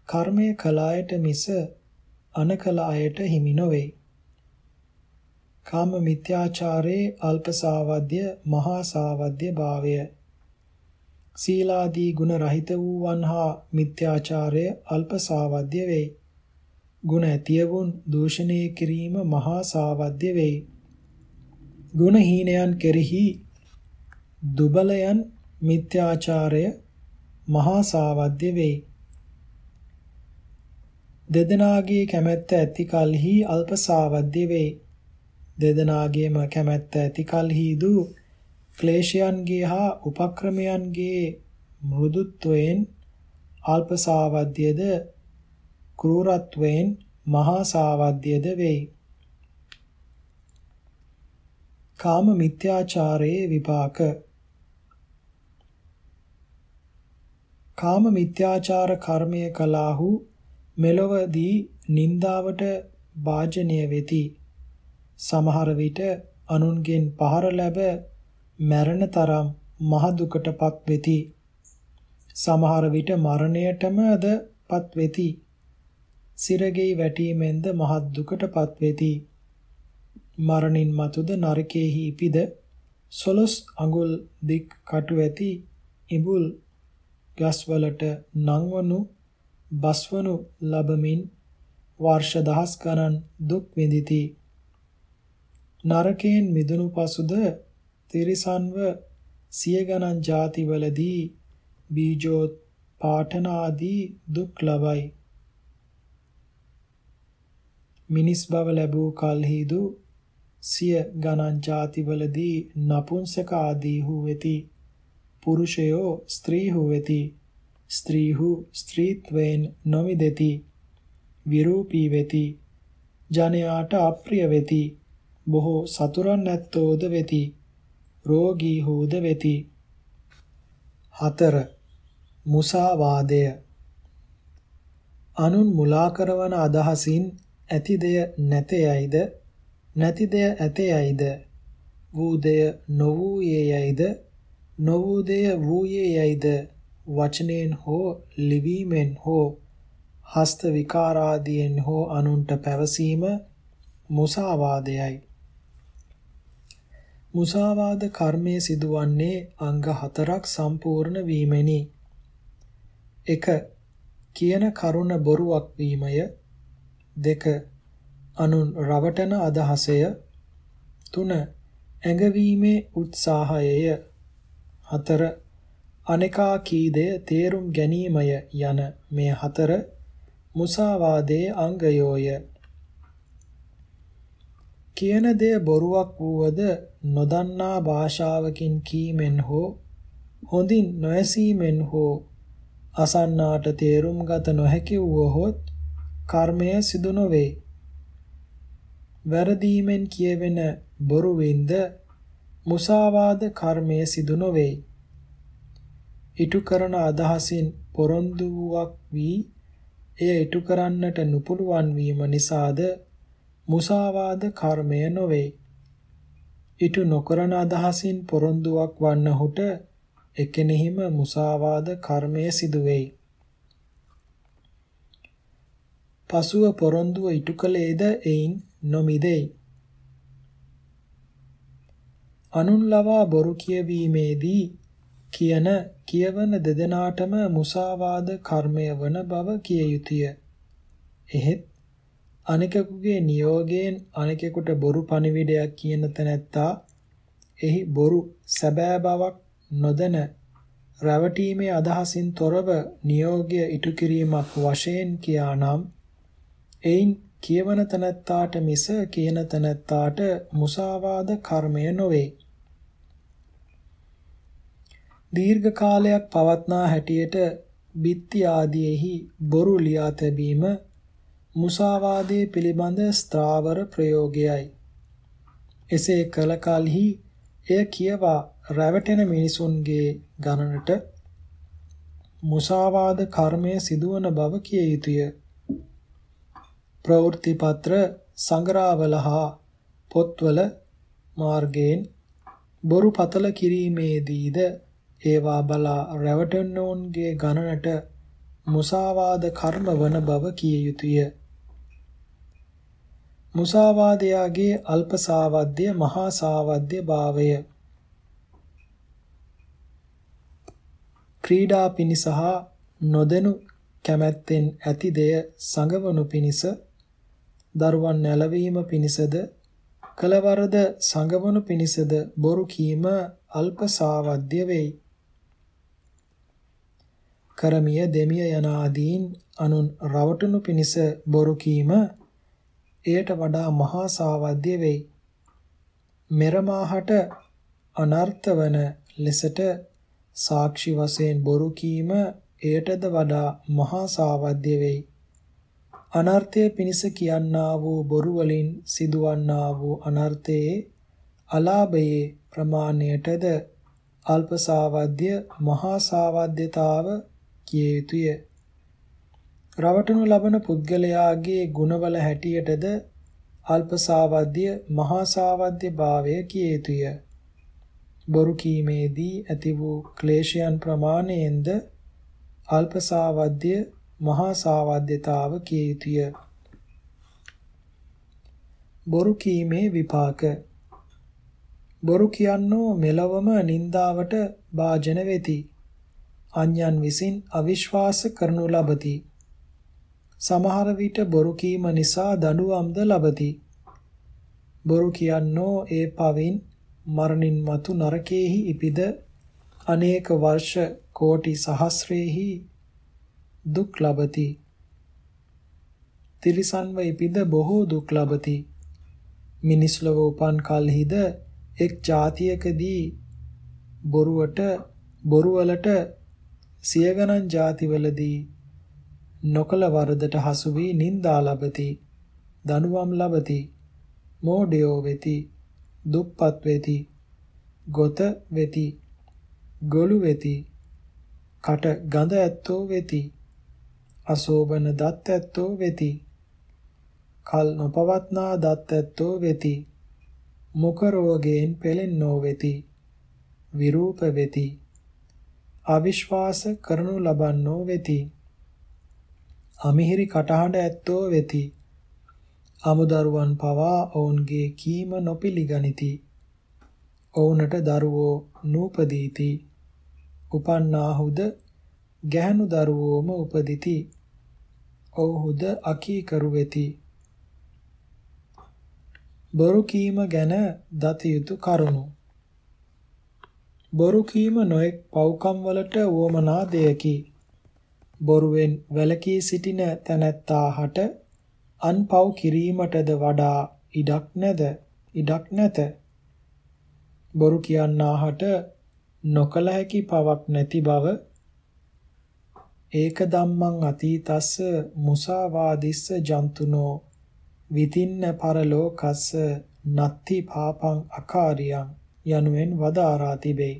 කර්මය කල අයට මිස අනකල අයට හිමි නොවේ. කාම මිත්‍යාචාරයේ අල්ප සාවද්‍ය මහා සාවද්‍ය භාවය සීලාදී ගුණ රහිත වූවන් හා මිත්‍යාචාරය අල්ප සාවද්‍ය වෙයි. ගුණ ඇතියවුන් දූෂණය කිරීම මහා සාවද්‍ය වෙයි. ගුණ හීනයන් කෙරෙහි දුබලයන් මිත්‍යාචාරය මහා සාවද්‍ය වෙයි. දෙදෙනාගේ කැමැත්ත ඇති කලෙහි අල්ප සාවද්‍ය වෙයි. දෙදෙනාගේම කැමැත්ත ඇති කලෙහිදු ක්ලේශයන්ගේ හා උපක්‍රමයන්ගේ මෘදුත්වයෙන් අල්ප සාවද්‍යද ක්‍රූරත්වයෙන් මහා සාවද්‍යද වෙයි. කාම මිත්‍යාචාරයේ විපාක කාම මිත්‍යාචාර කර්මය කලාහු මෙලොවදී නින්දාවට වාජනීය වෙති. සමහර විට අනුන්ගෙන් පහර ලැබ මැරෙන තරම් මහ දුකටපත් වෙති. සමහර විට මරණයටමද පත් වෙති. සිරගෙයි වැටීමෙන්ද මහත් දුකටපත් වෙති. මරණින් මතුද නරකයේහි ඉපිද සොලොස් අඟුල් දික් කටු ඇති ඉබුල් ගස්වලට නංවනු බස්වනු ලබමින් වර්ෂ දහස් ගණන් දුක් විඳಿತಿ. නරකයෙන් මිදුණු පසුද තිරිසන්ව සිය ගණන් ಜಾතිවලදී බීජෝත් පාඨන ආදී දුක් ලබයි. මිනිස් බව ලැබූ කල්හිදු සිය ගණන් ಜಾතිවලදී නපුංසක ආදී හු වෙති. පුරුෂයෝ ස්ත්‍රී හු වෙති. ස්ත්‍රීහු ස්ත්‍රීත්වයෙන් නොමිදෙති. විරූපී වෙති. ජනයාට අප්‍රිය වෙති. බොහෝ සතුරන් නැත්තෝද වෙති. රෝගී හෝද වෙති. 4. මුසාවාදය අනුන් මුලා කරවන අදහසින් ඇති දෙය නැතේයයිද නැති දෙය ඇතේයයිද වූ දෙය නොවූයේයයිද නොවූ දෙය වූයේයයිද වචනයෙන් හෝ ලිවීමෙන් හෝ හස්ත විකාරාදියෙන් හෝ අනුන්ට පැවසීම මුසාවාදයයි මුසාවාද කර්මයේ සිදුවන්නේ අංග හතරක් සම්පූර්ණ වීමෙනි. 1. කියන කරුණ බොරුවක් වීමය. 2. අනුන් රවටන අදහසය. 3. ඇඟවීමේ උත්සාහයය. 4. අනේකා කීදය තේරුම් ගැනීමය යන මේ හතර මුසාවාදයේ අංගයෝය. කියන දෙය බොරුවක් වූවද නොදන්නා භාෂාවකින් කීමෙන් හෝ හොඳින් නොඇසීමෙන් හෝ අසන්නාට තේරුම් ගත නොහැකි වූහොත් කර්මය සිදු නොවේ. වැරදීමෙන් කියවෙන බොරුවෙන්ද මුසාවාද කර්මය සිදු නොවේ. ඉටු කරන අදහසින් පොරොන්දුවක් වී එය ඉටු කරන්නට නුපුළුවන් වීම නිසාද මුසාවාද කර්මය නොවේ. ඊට නොකරන අදහසින් පොරොන්දුවක් වන්නහුට එකෙනෙහිම මුසාවාද කර්මය සිදු වෙයි. පසුව පොරොන්දුව ඉටු කළේද එයින් නොමිදෙයි. අනුන් ලවා බොරු කියවීමේදී කියන කියවන දෙදෙනාටම මුසාවාද කර්මය වන බව කිය යුතුය. එහෙත් අනෙකෙකුගේ නියෝගයෙන් අනෙකෙකුට බොරු පණිවිඩයක් කියන තැනැත්තා එහි බොරු සැබෑ බවක් නොදැන රැවටීමේ අදහසින් තොරව නියෝගය ඉටු කිරීමක් වශයෙන් කියානම් එයින් කියවන තැනැත්තාට මිස කියන තැනැත්තාට මුසාවාද කර්මය නොවේ. දීර්ඝ කාලයක් පවත්නා හැටියට බිත්ති ආදීෙහි බොරු ලියා තැබීම මුසාවාදයේ පිළිබඳ ස්ථාවර ප්‍රයෝගයයි. එසේ කල කලෙහි එය කියවා රැවටෙන මිනිසුන්ගේ ගණනට මුසාවාද කර්මය සිදුවන බව කිය යුතුය. ප්‍රවෘත්ති පත්‍ර සංග්‍රහවල හා පොත්වල මාර්ගයෙන් බොරු පතල කිරීමේදීද ඒවා බලා රැවටෙන්නෝන්ගේ ගණනට මුසාවාද කර්ම වන බව කිය යුතුය. මුසාවාදයාගේ අල්ප සාවද්‍ය මහා සාවද්‍ය භාවය. ක්‍රීඩා පිණිස හා නොදෙනු කැමැත්තෙන් ඇති දෙය සංගවනු පිණිස දරුවන් නැලවීම පිණිසද කලවරද සංගවනු පිණිසද බොරු කීම අල්ප සාවද්‍ය වෙයි. කරමිය දෙමිය යන ආදීන් අනුන් රවටනු පිණිස බොරු කීම එයට වඩා මහා සාවද්‍ය වෙයි. මෙරමාහට අනර්ථ වන ලෙසට සාක්ෂි වශයෙන් බොරු කීම එයටද වඩා මහා සාවද්‍ය වෙයි. අනර්ථය පිණිස කියන්නා වූ බොරු වලින් සිදුවන්නා වූ අනර්ථයේ අලාභයේ ප්‍රමාණයටද අල්ප සාවද්‍ය මහා සාවද්‍යතාව කිය යුතුය. රවටනු ලබන පුද්ගලයාගේ ගුණවල හැටියටද අල්පසාවද්‍ය මහාසාවද්‍ය භාවය කිය යුතුය. බොරු කීමේදී ඇති වූ ක්ලේශයන් ප්‍රමාණයෙන්ද අල්පසාවද්‍ය මහාසාවද්‍යතාව කිය යුතුය. බොරු කීමේ විපාක බොරු කියන්නෝ මෙලවම නින්දාවට භාජන වෙති. අන්‍යයන් විසින් අවිශ්වාස කරනු ලබති. සමහර විට බොරු කීම නිසා දඬුවම්ද ලබති. බොරු කියන්නෝ ඒ පවින් මරණින් මතු නරකයේහි ඉපිද අනේක වර්ෂ කෝටි සහස්‍රේහි දුක් ලබති. තිරිසන්ව ඉපිද බොහෝ දුක් ලබති. මිනිස් ලොව උපන් කලහිද එක් જાතියකදී බොරුවට බොරුවලට සිය ගණන් ಜಾතිවලදී නොකල වරදට හසු වී නිന്ദා ලබති දනුවම් ලබති මෝඩයෝ වෙති දුප්පත් වෙති ගොත වෙති ගොළු වෙති කට ගඳ ඇත්තෝ වෙති අශෝභන දත් ඇත්තෝ වෙති කල් නොපවත්නා දත් ඇත්තෝ වෙති මුඛ රෝගයෙන් පෙළෙන්නෝ වෙති විරූප වෙති අවිශ්වාස කරනු ලබන්නෝ වෙති. අමිහිරි කටහඬ ඇත්තෝ වෙති. අමුදරුවන් පවා ඔවුන්ගේ කීම නොපිළිගනිති. ඔවුන්ට දරුවෝ නූපදීති. උපන්නාහුද ගැහණු දරුවෝම උපදිති. ඔව්හුද අකීකරු වෙති. බොරු කීම ගැන දත යුතු කරුණු බොරු කීම නොඑක් පව්කම් වලට වොමනා දෙයකි. බොරුවෙන් වැළකී සිටින තැනැත්තාහට අන්පව් කිරීමටද වඩා ඉඩක් නැද ඉඩක් නැත. බොරු කියන්නාහට නොකල හැකි පවක් නැති බව ඒක ධම්මං අතීතස්ස මුසාවාදිස්ස ජන්තුනෝ විතින්න පරලෝකස්ස නත්ති පාපං අකාරියං යනුවෙන් වදාරා තිබේ.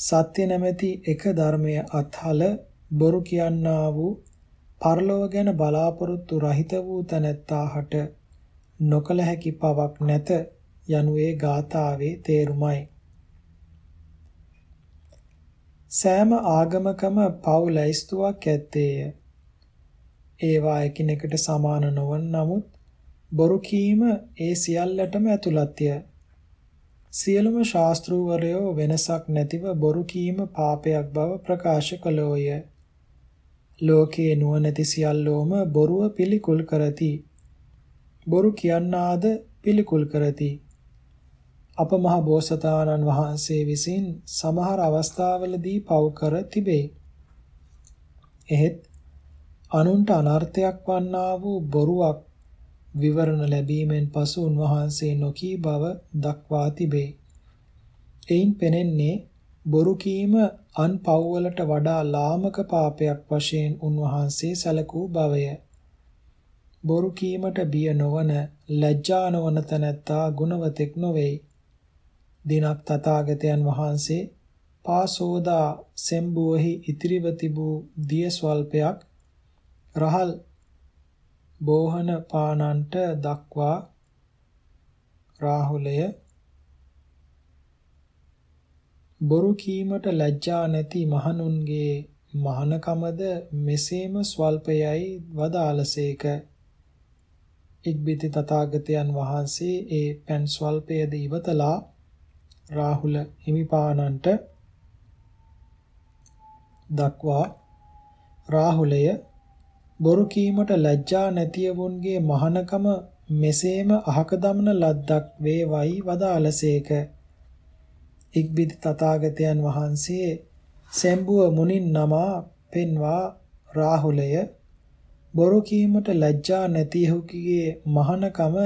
සත්‍ය නැමැති එක ධර්මය අත්හල බොරු කියන්නා වූ පරලොව ගැන බලාපොරොත්තු රහිත වූ තැනැත්තාහට නොකල හැකි පවක් නැත යනුවේ ගාථාවේ තේරුමයි. සෑම ආගමකම පව් ලැයිස්තුවක් ඇත්තේය. ඒවා එකිනෙකට සමාන නොවන නමුත් බොරු කීම ඒ සියල්ලටම ඇතුළත්ය. සියලුම ශාස්ත්‍රූවරයෝ වෙනසක් නැතිව බොරු කීම පාපයක් බව ප්‍රකාශ කළෝය. ලෝකයේ නුවණැති සියල්ලෝම බොරුව පිළිකුල් කරති. බොරු කියන්නාද පිළිකුල් කරති. අප මහ බෝසතාණන් වහන්සේ විසින් සමහර අවස්ථාවලදී පව් කර තිබේ. එහෙත් අනුන්ට අනර්ථයක් වන්නා වූ බොරුවක් විවරණ ලැබීමෙන් පසු උන්වහන්සේ නොකී බව දක්වා තිබේ. එයින් පෙනෙන්නේ බොරු කීම අන් පව්වලට වඩා ලාමක පාපයක් වශයෙන් උන්වහන්සේ සැලකූ බවය. බොරු කීමට බිය නොවන ලැජ්ජා නොවන තැනැත්තා ගුණවතෙක් නොවේයි. දිනක් තථාගතයන් වහන්සේ පාසෝදා සෙම්බුවෙහි ඉතිරිව තිබූ දිය ස්වල්පයක් රහල් බෝහන පානන්ට දක්වා රාහුලය බොරු කීමට ලැජ්ජා නැති මහණුන්ගේ මහානකමද මෙසේම ස්වල්පයයි වදාළසේක. ඉක්බිති තථාගතයන් වහන්සේ ඒ පෙන් ස්වල්පයද ඉවතලා රාහුල හිමිපාණන්ට දක්වා රාහුලය බොරු කීමට ලැජ්ජා නැතිවුන්ගේ මහානකම මෙසේම අහක දමන ලද්දක් වේවයි වදාළසේක ඉක්බිති තථාගතයන් වහන්සේ සෙම්බුව මුනින් නමා පෙන්වා රාහුලය බොරු කීමට ලැජ්ජා නැතිහුකිගේ මහානකම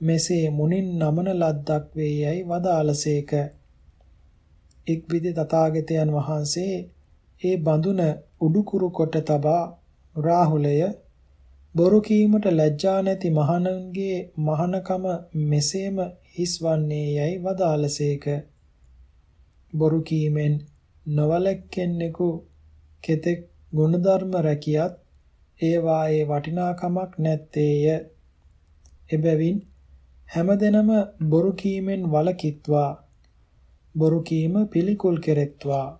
මෙසේ මුනින් නමන ලද්දක් වේයයි වදාළසේක. ඉක්විදි තථාගතයන් වහන්සේ ඒ බඳුන උඩුකුරු කොට තබා රාහුලය බොරු කීමට ලැජ්ජා නැති මහණන්ගේ මහණකම මෙසේම හිස්වන්නේ යයි වදාළසේක. බොරු කීමෙන් නොවලක්ෙන්නෙකු කෙතෙක් ගුණධර්ම රැකියත් ඒවායේ වටිනාකමක් නැත්තේය. එබැවින් හැමදෙනම බොරු කීමෙන් වළකිත්වා බොරු කීම පිළිකුල් කෙරෙත්වා